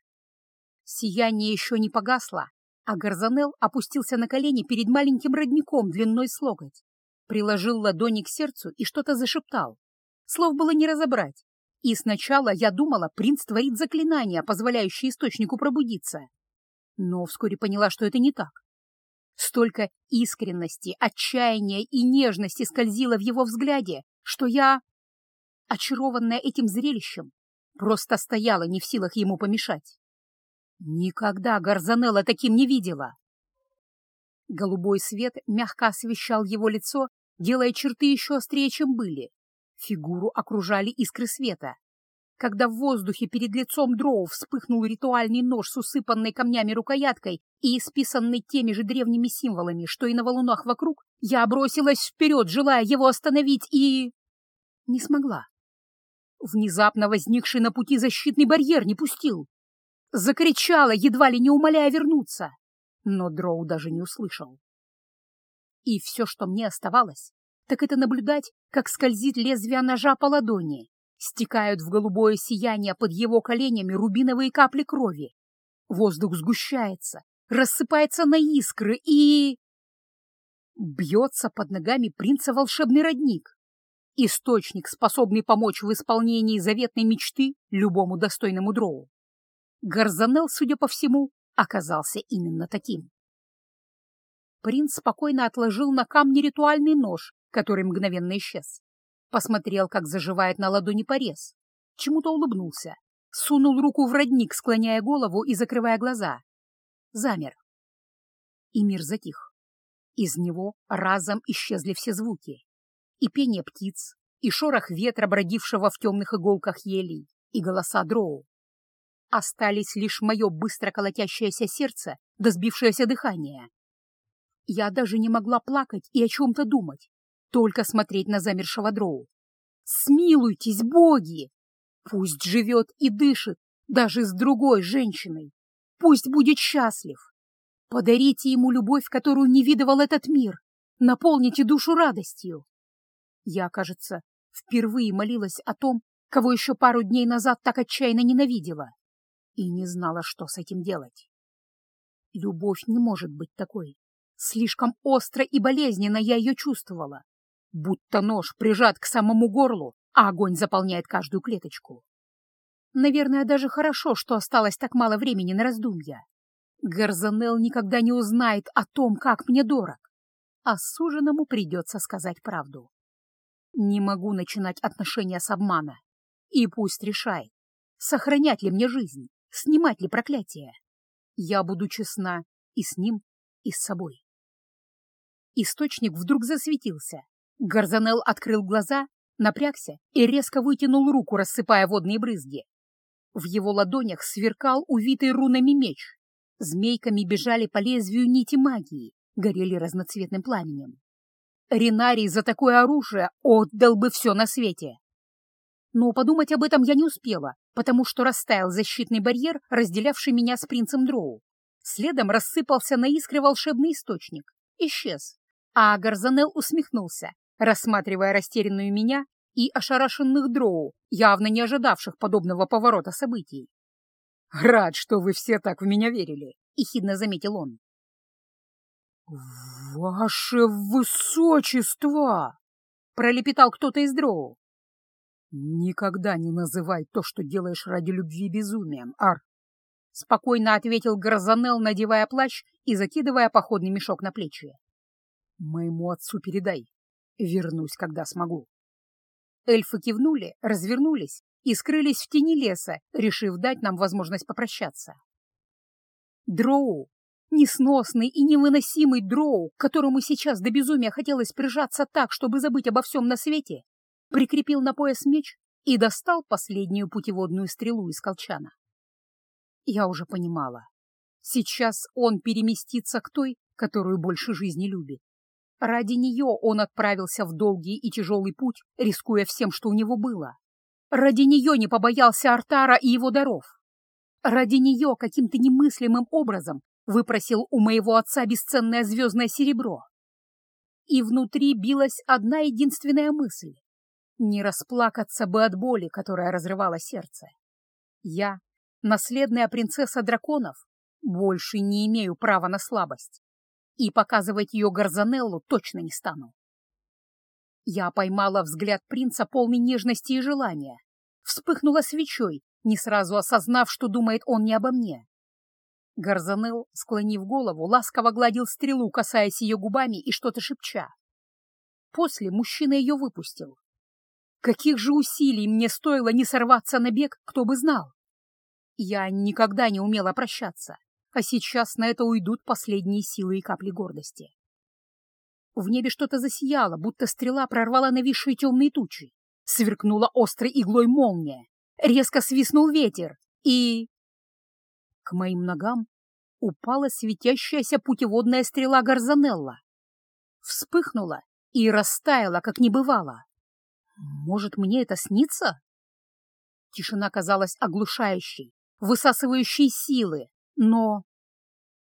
Сияние еще не погасло, а Гарзанел опустился на колени перед маленьким родником длиной с локоть, приложил ладони к сердцу и что-то зашептал. Слов было не разобрать, и сначала я думала, принц творит заклинание, позволяющее источнику пробудиться. Но вскоре поняла, что это не так. Столько искренности, отчаяния и нежности скользило в его взгляде, что я, очарованная этим зрелищем, просто стояла не в силах ему помешать. Никогда Гарзанелла таким не видела. Голубой свет мягко освещал его лицо, делая черты еще острее, чем были. Фигуру окружали искры света. Когда в воздухе перед лицом дроу вспыхнул ритуальный нож с усыпанной камнями рукояткой и исписанный теми же древними символами, что и на валунах вокруг, я бросилась вперед, желая его остановить, и... Не смогла. Внезапно возникший на пути защитный барьер не пустил. Закричала, едва ли не умоляя вернуться, но дроу даже не услышал. И все, что мне оставалось, так это наблюдать, как скользит лезвие ножа по ладони, стекают в голубое сияние под его коленями рубиновые капли крови. Воздух сгущается, рассыпается на искры и... Бьется под ногами принца волшебный родник. Источник, способный помочь в исполнении заветной мечты любому достойному дроу. Гарзанел, судя по всему, оказался именно таким. Принц спокойно отложил на камни ритуальный нож который мгновенно исчез. Посмотрел, как заживает на ладони порез. Чему-то улыбнулся. Сунул руку в родник, склоняя голову и закрывая глаза. Замер. И мир затих. Из него разом исчезли все звуки. И пение птиц, и шорох ветра, бродившего в темных иголках елей, и голоса дроу. Остались лишь мое быстро колотящееся сердце да сбившееся дыхание. Я даже не могла плакать и о чем-то думать только смотреть на замершего дроу. Смилуйтесь, боги! Пусть живет и дышит, даже с другой женщиной. Пусть будет счастлив. Подарите ему любовь, которую не видывал этот мир. Наполните душу радостью. Я, кажется, впервые молилась о том, кого еще пару дней назад так отчаянно ненавидела, и не знала, что с этим делать. Любовь не может быть такой. Слишком остро и болезненно я ее чувствовала, будто нож прижат к самому горлу, а огонь заполняет каждую клеточку. Наверное, даже хорошо, что осталось так мало времени на раздумья. Гарзанел никогда не узнает о том, как мне дорог, а суженому придется сказать правду. Не могу начинать отношения с обмана. И пусть решает, сохранять ли мне жизнь, снимать ли проклятие. Я буду честна и с ним, и с собой. Источник вдруг засветился. Гарзанел открыл глаза, напрягся и резко вытянул руку, рассыпая водные брызги. В его ладонях сверкал увитый рунами меч. Змейками бежали по лезвию нити магии, горели разноцветным пламенем. Ринарий за такое оружие отдал бы все на свете. Но подумать об этом я не успела, потому что растаял защитный барьер, разделявший меня с принцем Дроу. Следом рассыпался на искры волшебный источник. Исчез. А Гарзанел усмехнулся, рассматривая растерянную меня и ошарашенных Дроу, явно не ожидавших подобного поворота событий. «Рад, что вы все так в меня верили», — ехидно заметил он. «Ваше высочество!» — пролепетал кто-то из Дроу. «Никогда не называй то, что делаешь ради любви безумием, Ар!» Спокойно ответил Грозанел, надевая плащ и закидывая походный мешок на плечи. «Моему отцу передай. Вернусь, когда смогу». Эльфы кивнули, развернулись и скрылись в тени леса, решив дать нам возможность попрощаться. Дроу, несносный и невыносимый дроу, которому сейчас до безумия хотелось прижаться так, чтобы забыть обо всем на свете, прикрепил на пояс меч и достал последнюю путеводную стрелу из колчана. Я уже понимала. Сейчас он переместится к той, которую больше жизни любит. Ради нее он отправился в долгий и тяжелый путь, рискуя всем, что у него было. Ради нее не побоялся Артара и его даров. Ради нее каким-то немыслимым образом выпросил у моего отца бесценное звездное серебро. И внутри билась одна единственная мысль не расплакаться бы от боли, которая разрывала сердце. Я, наследная принцесса драконов, больше не имею права на слабость, и показывать ее Гарзанеллу точно не стану. Я поймала взгляд принца полный нежности и желания, вспыхнула свечой, не сразу осознав, что думает он не обо мне. Гарзанел, склонив голову, ласково гладил стрелу, касаясь ее губами и что-то шепча. После мужчина ее выпустил, Каких же усилий мне стоило не сорваться на бег, кто бы знал? Я никогда не умела прощаться, а сейчас на это уйдут последние силы и капли гордости. В небе что-то засияло, будто стрела прорвала нависшие темные тучи. Сверкнула острой иглой молния. Резко свистнул ветер, и... К моим ногам упала светящаяся путеводная стрела Гарзанелла. Вспыхнула и растаяла, как не бывало. Может, мне это снится? Тишина казалась оглушающей, высасывающей силы, но...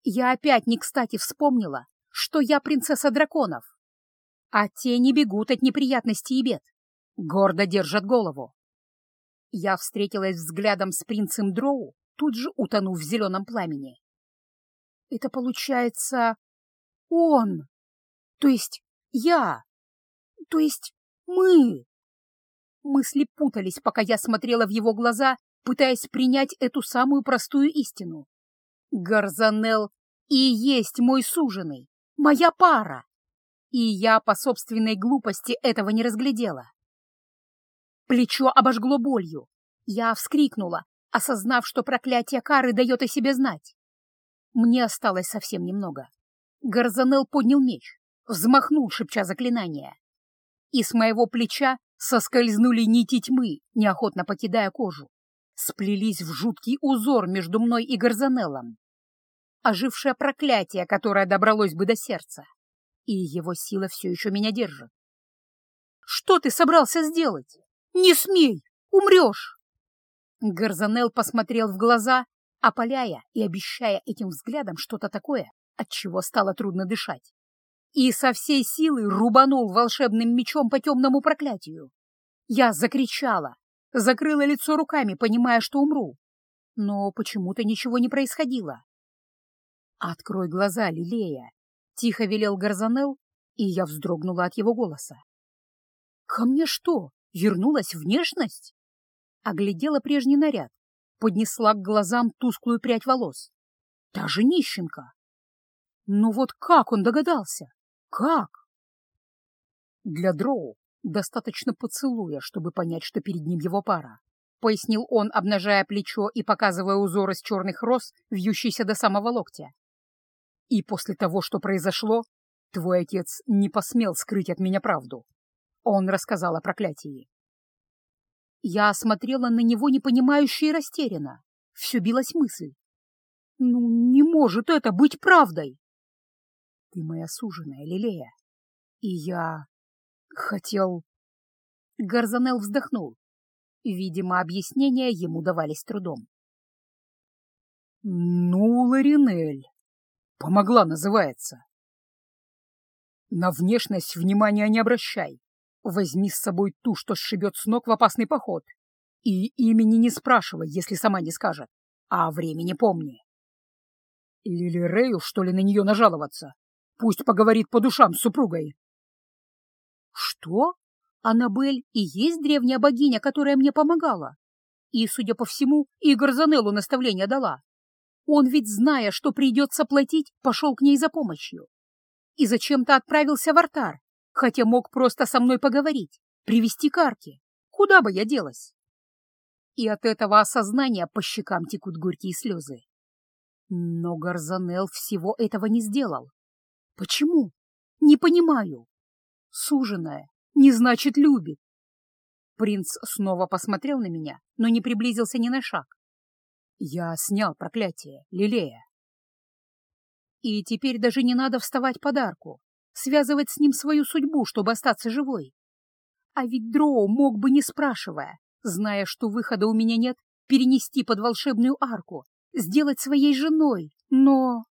Я опять не кстати вспомнила, что я принцесса драконов. А те не бегут от неприятностей и бед, гордо держат голову. Я встретилась взглядом с принцем Дроу, тут же утонув в зеленом пламени. Это получается он, то есть я, то есть мы. Мысли путались, пока я смотрела в его глаза, пытаясь принять эту самую простую истину. Гарзанел и есть мой суженый, моя пара. И я по собственной глупости этого не разглядела. Плечо обожгло болью. Я вскрикнула, осознав, что проклятие кары дает о себе знать. Мне осталось совсем немного. Гарзанел поднял меч, взмахнул, шепча заклинание. И с моего плеча Соскользнули нити тьмы, неохотно покидая кожу. Сплелись в жуткий узор между мной и Гарзанеллом. Ожившее проклятие, которое добралось бы до сердца. И его сила все еще меня держит. «Что ты собрался сделать? Не смей! Умрешь!» Гарзанел посмотрел в глаза, опаляя и обещая этим взглядом что-то такое, от чего стало трудно дышать и со всей силы рубанул волшебным мечом по темному проклятию. Я закричала, закрыла лицо руками, понимая, что умру. Но почему-то ничего не происходило. «Открой глаза, Лилея!» — тихо велел Гарзанел, и я вздрогнула от его голоса. «Ко мне что, вернулась внешность?» Оглядела прежний наряд, поднесла к глазам тусклую прядь волос. Та же нищенка. Ну вот как он догадался? Как? Для Дроу достаточно поцелуя, чтобы понять, что перед ним его пара, — пояснил он, обнажая плечо и показывая узор из черных роз, вьющийся до самого локтя. И после того, что произошло, твой отец не посмел скрыть от меня правду. Он рассказал о проклятии. Я смотрела на него непонимающе и растерянно. Все билась мысль. Ну, не может это быть правдой! Ты моя суженая, Лилея, и я хотел... Гарзанел вздохнул. Видимо, объяснения ему давались трудом. «Ну, Ларинель, помогла, называется. На внешность внимания не обращай. Возьми с собой ту, что сшибет с ног в опасный поход. И имени не спрашивай, если сама не скажет. А времени помни. Или Рею, что ли, на нее нажаловаться? Пусть поговорит по душам с супругой. Что? Аннабель и есть древняя богиня, которая мне помогала? И, судя по всему, и Горзанеллу наставление дала. Он ведь, зная, что придется платить, пошел к ней за помощью. И зачем-то отправился в артар, хотя мог просто со мной поговорить, привести карки. Куда бы я делась? И от этого осознания по щекам текут горькие слезы. Но Гарзанел всего этого не сделал. Почему? Не понимаю. Суженая не значит любит. Принц снова посмотрел на меня, но не приблизился ни на шаг. Я снял проклятие, Лилея. И теперь даже не надо вставать подарку, связывать с ним свою судьбу, чтобы остаться живой. А ведь Дроу мог бы, не спрашивая, зная, что выхода у меня нет, перенести под волшебную арку, сделать своей женой, но...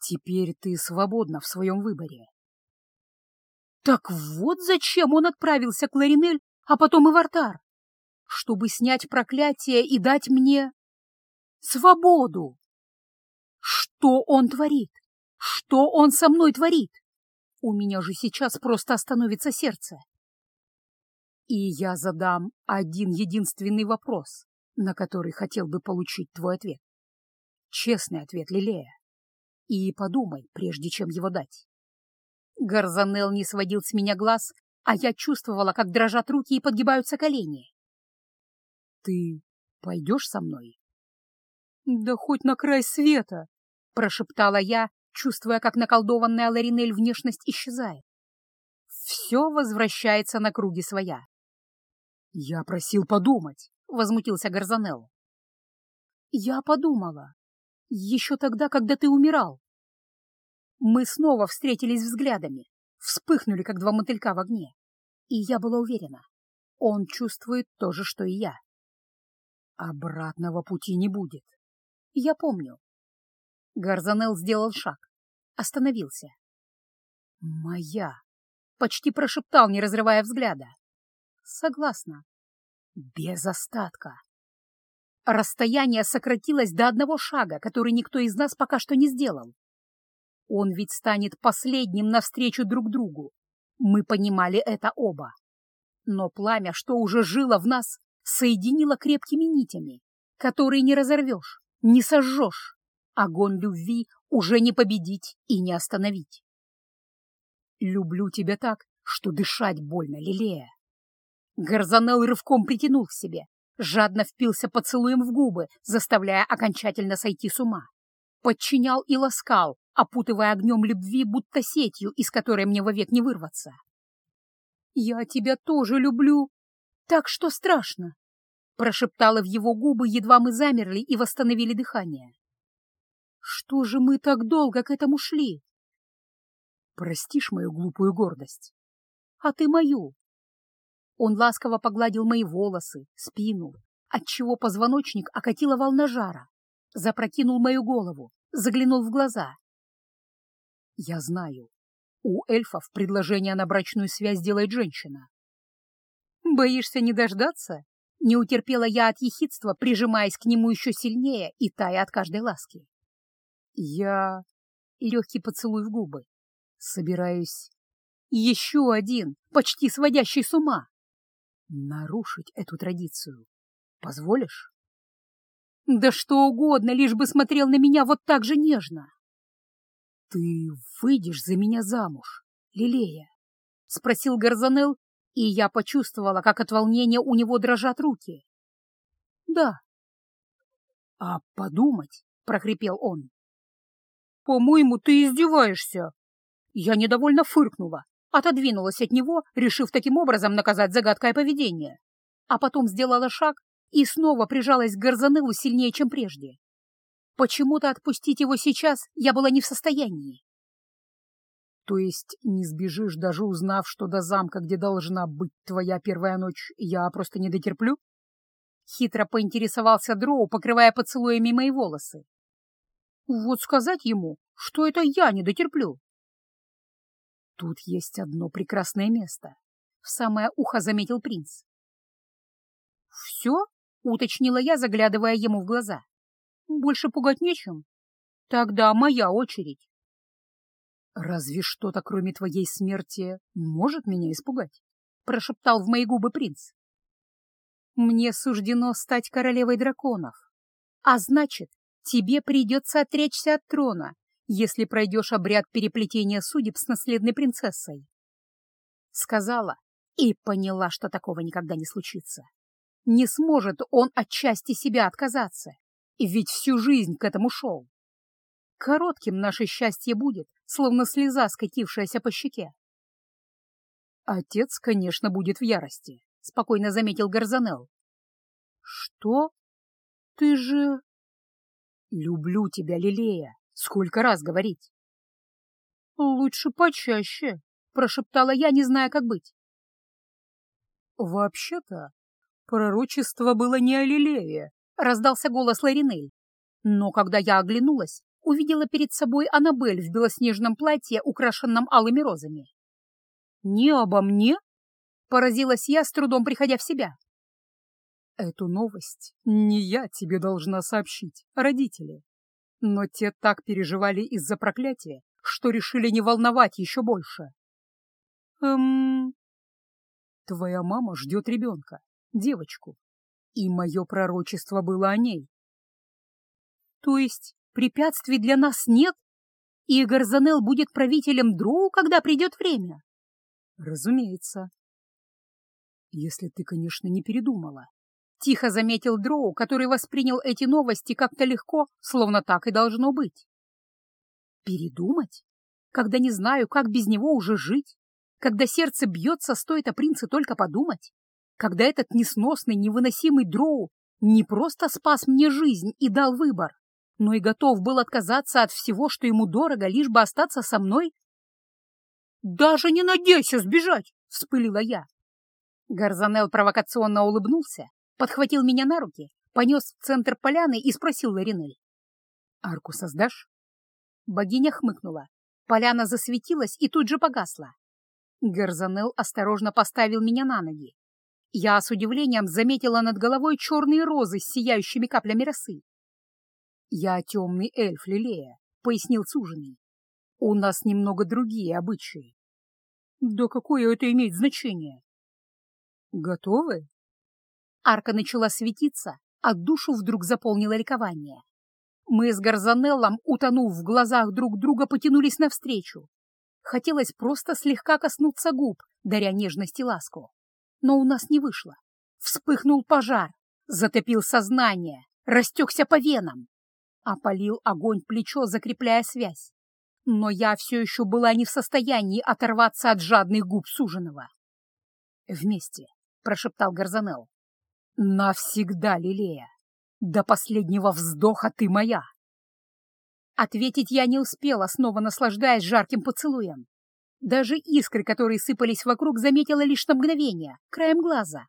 Теперь ты свободна в своем выборе. Так вот зачем он отправился к Ларинель, а потом и в Артар чтобы снять проклятие и дать мне свободу. Что он творит? Что он со мной творит? У меня же сейчас просто остановится сердце. И я задам один единственный вопрос, на который хотел бы получить твой ответ. Честный ответ, Лилея. И подумай, прежде чем его дать. Гарзанел не сводил с меня глаз, а я чувствовала, как дрожат руки и подгибаются колени. «Ты пойдешь со мной?» «Да хоть на край света!» — прошептала я, чувствуя, как наколдованная Ларинель внешность исчезает. Все возвращается на круги своя. «Я просил подумать», — возмутился Гарзанелл. «Я подумала. Еще тогда, когда ты умирал». Мы снова встретились взглядами, вспыхнули, как два мотылька в огне. И я была уверена, он чувствует то же, что и я. Обратного пути не будет. Я помню. Гарзанел сделал шаг, остановился. «Моя!» — почти прошептал, не разрывая взгляда. «Согласна. Без остатка». Расстояние сократилось до одного шага, который никто из нас пока что не сделал. Он ведь станет последним навстречу друг другу. Мы понимали это оба. Но пламя, что уже жило в нас, соединила крепкими нитями, которые не разорвешь, не сожжешь. Огонь любви уже не победить и не остановить. Люблю тебя так, что дышать больно, Лилея. Гарзанел рывком притянул к себе, жадно впился поцелуем в губы, заставляя окончательно сойти с ума. Подчинял и ласкал, опутывая огнем любви, будто сетью, из которой мне вовек не вырваться. «Я тебя тоже люблю», так что страшно, — прошептала в его губы, едва мы замерли и восстановили дыхание. Что же мы так долго к этому шли? Простишь мою глупую гордость, а ты мою. Он ласково погладил мои волосы, спину, отчего позвоночник окатила волна жара, запрокинул мою голову, заглянул в глаза. Я знаю, у эльфов предложение на брачную связь делает женщина. Боишься не дождаться? Не утерпела я от ехидства, прижимаясь к нему еще сильнее и тая от каждой ласки. Я... Легкий поцелуй в губы. Собираюсь... Еще один, почти сводящий с ума. Нарушить эту традицию. Позволишь? Да что угодно, лишь бы смотрел на меня вот так же нежно. Ты выйдешь за меня замуж, Лилея? — спросил Гарзанел, и я почувствовала, как от волнения у него дрожат руки. «Да». «А подумать?» — прохрипел он. «По-моему, ты издеваешься». Я недовольно фыркнула, отодвинулась от него, решив таким образом наказать загадкое поведение, а потом сделала шаг и снова прижалась к Гарзанелу сильнее, чем прежде. Почему-то отпустить его сейчас я была не в состоянии. То есть не сбежишь, даже узнав, что до замка, где должна быть твоя первая ночь, я просто не дотерплю? Хитро поинтересовался Дроу, покрывая поцелуями мои волосы. Вот сказать ему, что это я не дотерплю. Тут есть одно прекрасное место. В самое ухо заметил принц. «Все?» — уточнила я, заглядывая ему в глаза. «Больше пугать нечем. Тогда моя очередь». «Разве что-то, кроме твоей смерти, может меня испугать?» — прошептал в мои губы принц. «Мне суждено стать королевой драконов, а значит, тебе придется отречься от трона, если пройдешь обряд переплетения судеб с наследной принцессой». Сказала и поняла, что такого никогда не случится. Не сможет он от части себя отказаться, ведь всю жизнь к этому шел. Коротким наше счастье будет, словно слеза, скатившаяся по щеке. Отец, конечно, будет в ярости, — спокойно заметил Гарзанел. Что? Ты же... Люблю тебя, Лилея. Сколько раз говорить? Лучше почаще, — прошептала я, не зная, как быть. Вообще-то, пророчество было не о Лилее, — раздался голос Ларинель. Но когда я оглянулась, увидела перед собой Аннабель в белоснежном платье, украшенном алыми розами. «Не обо мне?» — поразилась я, с трудом приходя в себя. «Эту новость не я тебе должна сообщить, родители. Но те так переживали из-за проклятия, что решили не волновать еще больше». «Эм...» «Твоя мама ждет ребенка, девочку, и мое пророчество было о ней». «То есть Препятствий для нас нет, и Гарзанел будет правителем Дроу, когда придет время. Разумеется. Если ты, конечно, не передумала. Тихо заметил Дроу, который воспринял эти новости как-то легко, словно так и должно быть. Передумать? Когда не знаю, как без него уже жить? Когда сердце бьется, стоит о принце только подумать? Когда этот несносный, невыносимый Дроу не просто спас мне жизнь и дал выбор, но и готов был отказаться от всего, что ему дорого, лишь бы остаться со мной? «Даже не надейся сбежать!» — вспылила я. Гарзанел провокационно улыбнулся, подхватил меня на руки, понес в центр поляны и спросил Ларинель. «Арку создашь?» Богиня хмыкнула. Поляна засветилась и тут же погасла. Гарзанел осторожно поставил меня на ноги. Я с удивлением заметила над головой черные розы с сияющими каплями росы. «Я темный эльф Лилея», — пояснил Суженый. «У нас немного другие обычаи». «Да какое это имеет значение?» «Готовы?» Арка начала светиться, а душу вдруг заполнило ликование. Мы с Гарзанеллом, утонув в глазах друг друга, потянулись навстречу. Хотелось просто слегка коснуться губ, даря нежность и ласку. Но у нас не вышло. Вспыхнул пожар, затопил сознание, растекся по венам опалил огонь плечо, закрепляя связь. Но я все еще была не в состоянии оторваться от жадных губ суженого. «Вместе», — прошептал Гарзанел. «Навсегда, Лилея! До последнего вздоха ты моя!» Ответить я не успела, снова наслаждаясь жарким поцелуем. Даже искры, которые сыпались вокруг, заметила лишь на мгновение, краем глаза.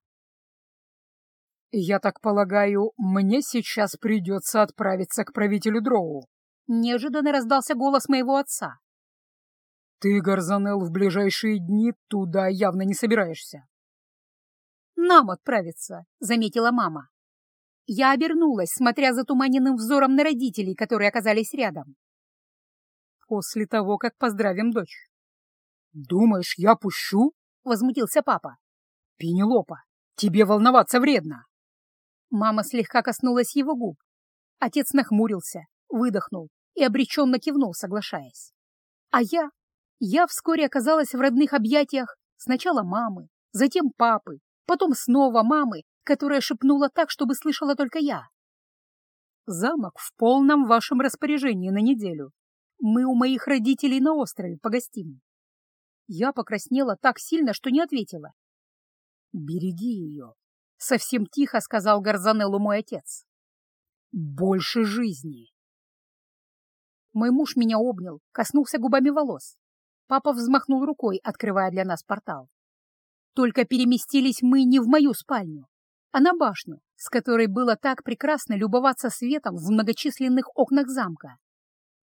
«Я так полагаю, мне сейчас придется отправиться к правителю Дроу?» Неожиданно раздался голос моего отца. «Ты, Гарзанел, в ближайшие дни туда явно не собираешься». нам отправиться», — заметила мама. Я обернулась, смотря затуманенным взором на родителей, которые оказались рядом.
«После того, как поздравим дочь». «Думаешь, я пущу?»
— возмутился папа.
«Пенелопа, тебе волноваться вредно».
Мама слегка коснулась его губ. Отец нахмурился, выдохнул и обреченно кивнул, соглашаясь. А я? Я вскоре оказалась в родных объятиях сначала мамы, затем папы, потом снова мамы, которая шепнула так, чтобы слышала только я. «Замок в полном вашем распоряжении на неделю. Мы у моих родителей на острове погостим». Я покраснела так сильно, что не ответила. «Береги ее», — совсем тихо сказал Гарзанеллу мой отец. «Больше жизни». Мой муж меня обнял, коснулся губами волос. Папа взмахнул рукой, открывая для нас портал. Только переместились мы не в мою спальню, а на башню, с которой было так прекрасно любоваться светом в многочисленных окнах замка.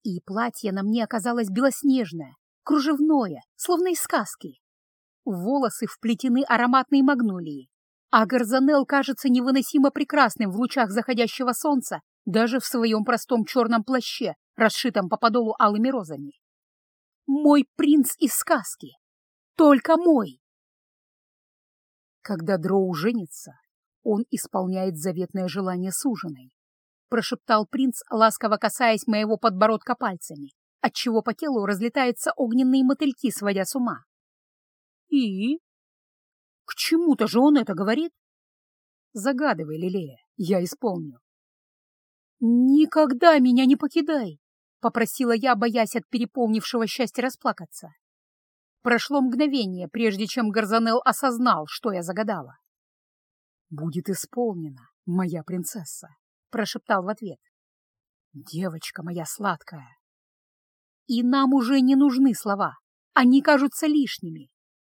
И платье на мне оказалось белоснежное, кружевное, словно из сказки. Волосы вплетены ароматной магнолией, а Гарзанел кажется невыносимо прекрасным в лучах заходящего солнца даже в своем простом черном плаще, расшитом по подолу алыми розами. Мой принц из сказки. Только мой. Когда Дроу женится, он исполняет заветное желание суженой, прошептал принц, ласково касаясь моего подбородка пальцами, отчего по телу разлетаются огненные мотыльки, сводя с ума. И? К чему-то же он это говорит? Загадывай, Лилея, я исполню. Никогда меня не покидай, попросила я, боясь от переполнившего счастья расплакаться. Прошло мгновение, прежде чем Гарзанел осознал, что я загадала. «Будет исполнено, моя принцесса», — прошептал в ответ. «Девочка моя сладкая». И нам уже не нужны слова, они кажутся лишними.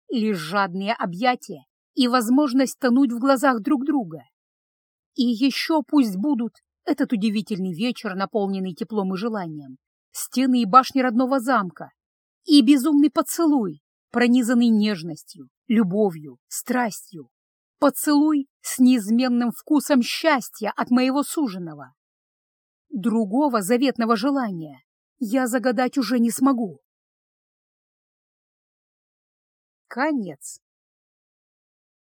Лишь жадные объятия и возможность тонуть в глазах друг друга. И еще пусть будут этот удивительный вечер, наполненный теплом и желанием, стены и башни родного замка, и безумный поцелуй, пронизанный нежностью, любовью, страстью. Поцелуй с неизменным вкусом счастья от моего суженого. Другого заветного желания я загадать уже не смогу. Конец.